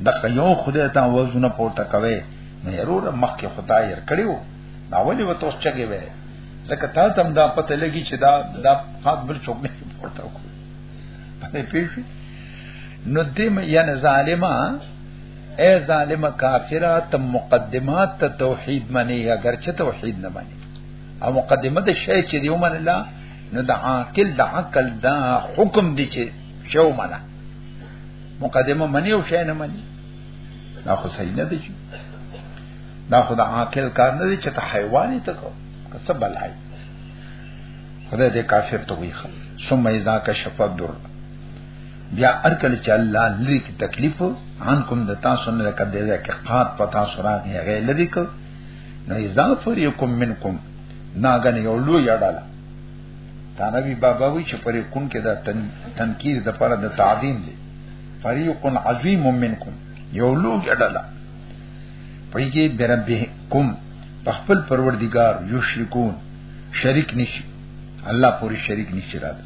دغه یو خدای ته وزونه پورته کوي نو یرور مخکې خدای ير کړیو دا ولې وته اوس چغي وې ځکه تا تم دا پته لګی چې دا دا خاط بل چوک نه پورته وکړي په دې پیښه نو دې مې یعنی ظالما اے ظالم کافر ته مقدمات ته توحید منی اگر چې توحید نه منی او مقدمه د شی چې دی ومن الله نو د عاقل د عقل دا حکم دی چې شو منه مقدمه منی او شی نه منی دا خو صحیح نه دی دا خو د عاقل کار نه دی چې ته حیواني ته کو کسب بلای خدای دې کافر ته ویخه ثم اذا کشف الدر بیا هر کله چې الله لری کی تکلیف ان کوم د تاسو نه لکه د کې قات پتا سره دی هغه لری کو نو اذا فريقم منکم ناګن یو لو یړاله تانوی بابا وی چې پرې کون کې دا تن تنکیر د پر د تعظیم دی فریق عظیم منکم یو لو یړاله پرې کې بربکم په خپل پروردگار یشرکون شریک نشي الله پوری شریک نشي راځي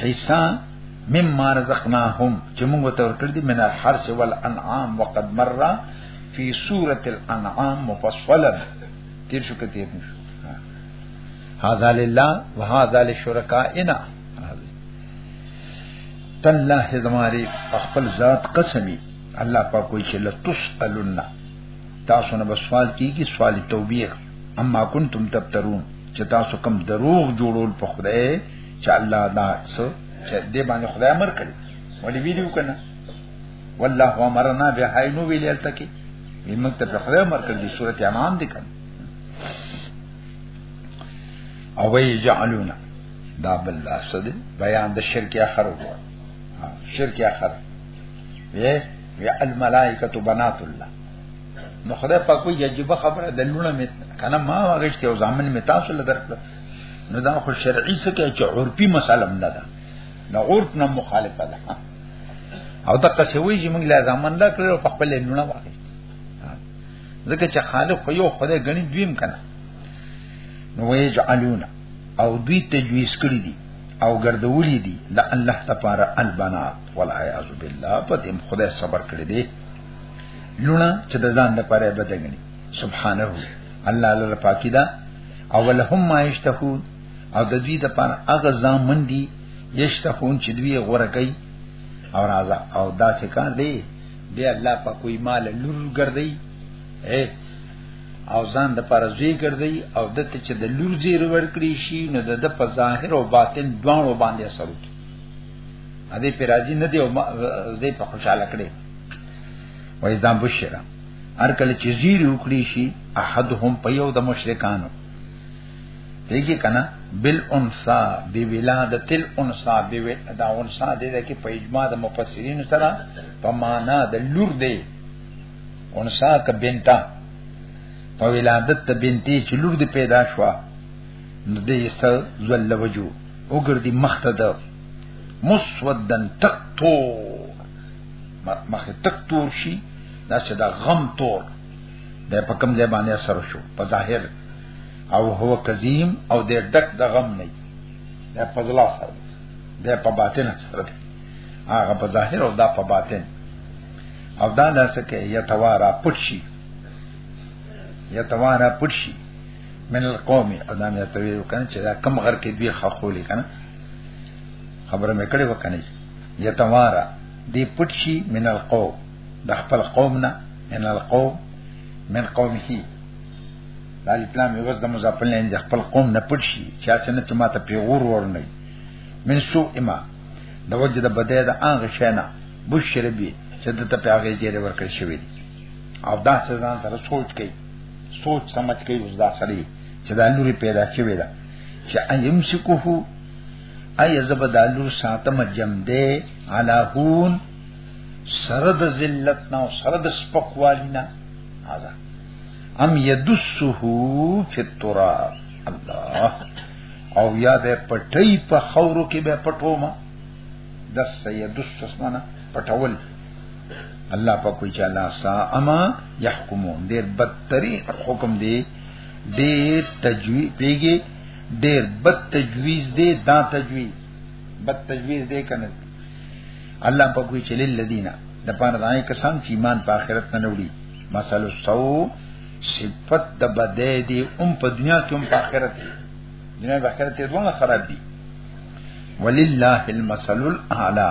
حصہ مما رزقناهم چې موږ ته ورکړ دي من الحرث والانعام وقد مر فی سورۃ الانعام مفصلا تیر شو کتیر نشو هذا لله وهذا لشرکائنا تالله زماری خپل ذات قسمی الله پاک کوئی چې لتسالن تاسو نه بسوال کیږي سوال توبیخ اما کنتم تبترون چې تاسو کم دروغ جوړول په خدای چې الله دا څه چې دې باندې خدای امر کړی ولې ویلو کنه والله امرنا بهاینو ویل تکي موږ ته خدای امر کړی سورته انعام دي کنه او وی جعلونا دا بل لاس دی بیان د شرک اخر وګور شرک اخر وی وی الملائکه بنات الله نو خدای پاک وی یجب خبره د لونه می کنه ما واغشت او ځامن می تاسو لدرکړه نو دا خو شرعي څه کې چې عرفي مسالم نه ده نو عرف نه مخالفه ده او دا قصې وی چې موږ لا ځامن لا کړو په خپل نونه واغې ځکه چې خالق خو یو خدای غني دویم کنه نو ویجعلون او دوی تجویز کړی دي او ګرځولې دي لا الله تبارک البنات والعیاذ بالله په دې خدای صبر کړی دی لونه چې د ځان لپاره بدګنی سبحانه الله لپاره پاکی ده او ولهم ما یشتهون او د دوی د پاره هغه ځامن دي یشتهون چې دوی غوړه کوي او راځه او دا څه کار دی دی الله په کوئی مال لور ګرځي او ځان د پاره زوی ګرځي او د ته چې د لور زیر ورکړي شي نو د په ظاهر او باطن دواړو باندې اثر وکړي ا دې پر راځي نه دی او زه په خوشاله کړي وای ځان بشرا هر کله چې زیر وکړي شي احدهم په یو د مشرکانو دیږي کنه بل انسا بی ولادت الانسا بی دا انسا دې ده کې په اجماع د مفسرین سره په معنا د لور دی انسا ک بنتا په ولادت د بنتی چې لور دې پیدا شو نو دې سر زل وجو وګردي مخته ده مسودن تقطور مخه تقطور شي دا چې دا غم تور د په کم ځای باندې اثر شو په ظاهر او هو کظیم او د ډک د غم نه دا په ځلا سره دا په باطن سره دی هغه په ظاهر او دا په باطن او دا نه څه کې یتوارا پټ شي یتوارا پټ شي من القوم ادم یا تویل کنه چې دا کم غر کې دوی خخولې کنه خبره مې کړې وکنه یتوارا دی پټ شي من القوم د خپل قوم نه من القوم من قومه دا الپلام یو د مزافل نه د خپل قوم نه پټ شي چې اسنه چې ماته پیغور ورنه من سو اما د وجه د بدای د انغه شنه بشری بي چې د ته پیغه جره ورکړ شوی او دا څه ځان سره سوچ کوي سوچ سمجھ کوي اوس دا سړی چې دا لوري پیدا شوی دا چې ایم سکوه ای زبدالو ساتم جمده علاهون سره د ذلت نه او سره د سپکوالی نه هاذا ام یدسه فی التراب الله او یا به پټی په خورو کې به پټو ما د سیدس اسمانه پټول الله په کوئی چاله سا اما يحكمون ډېر بدتري حکم دی ډېر تجویز پیږي ډېر بد تجویز دی دا تجویز بد تجویز دی کنه الله په کوی چلیل لدینا د پاره دای کسان چې ایمان په آخرت نه وړي مثلا سو صفت د بده دی ام په دنیا کې ام په آخرت دی دنیا په آخرت کې دوه خراب دي ولله المثل الاعلى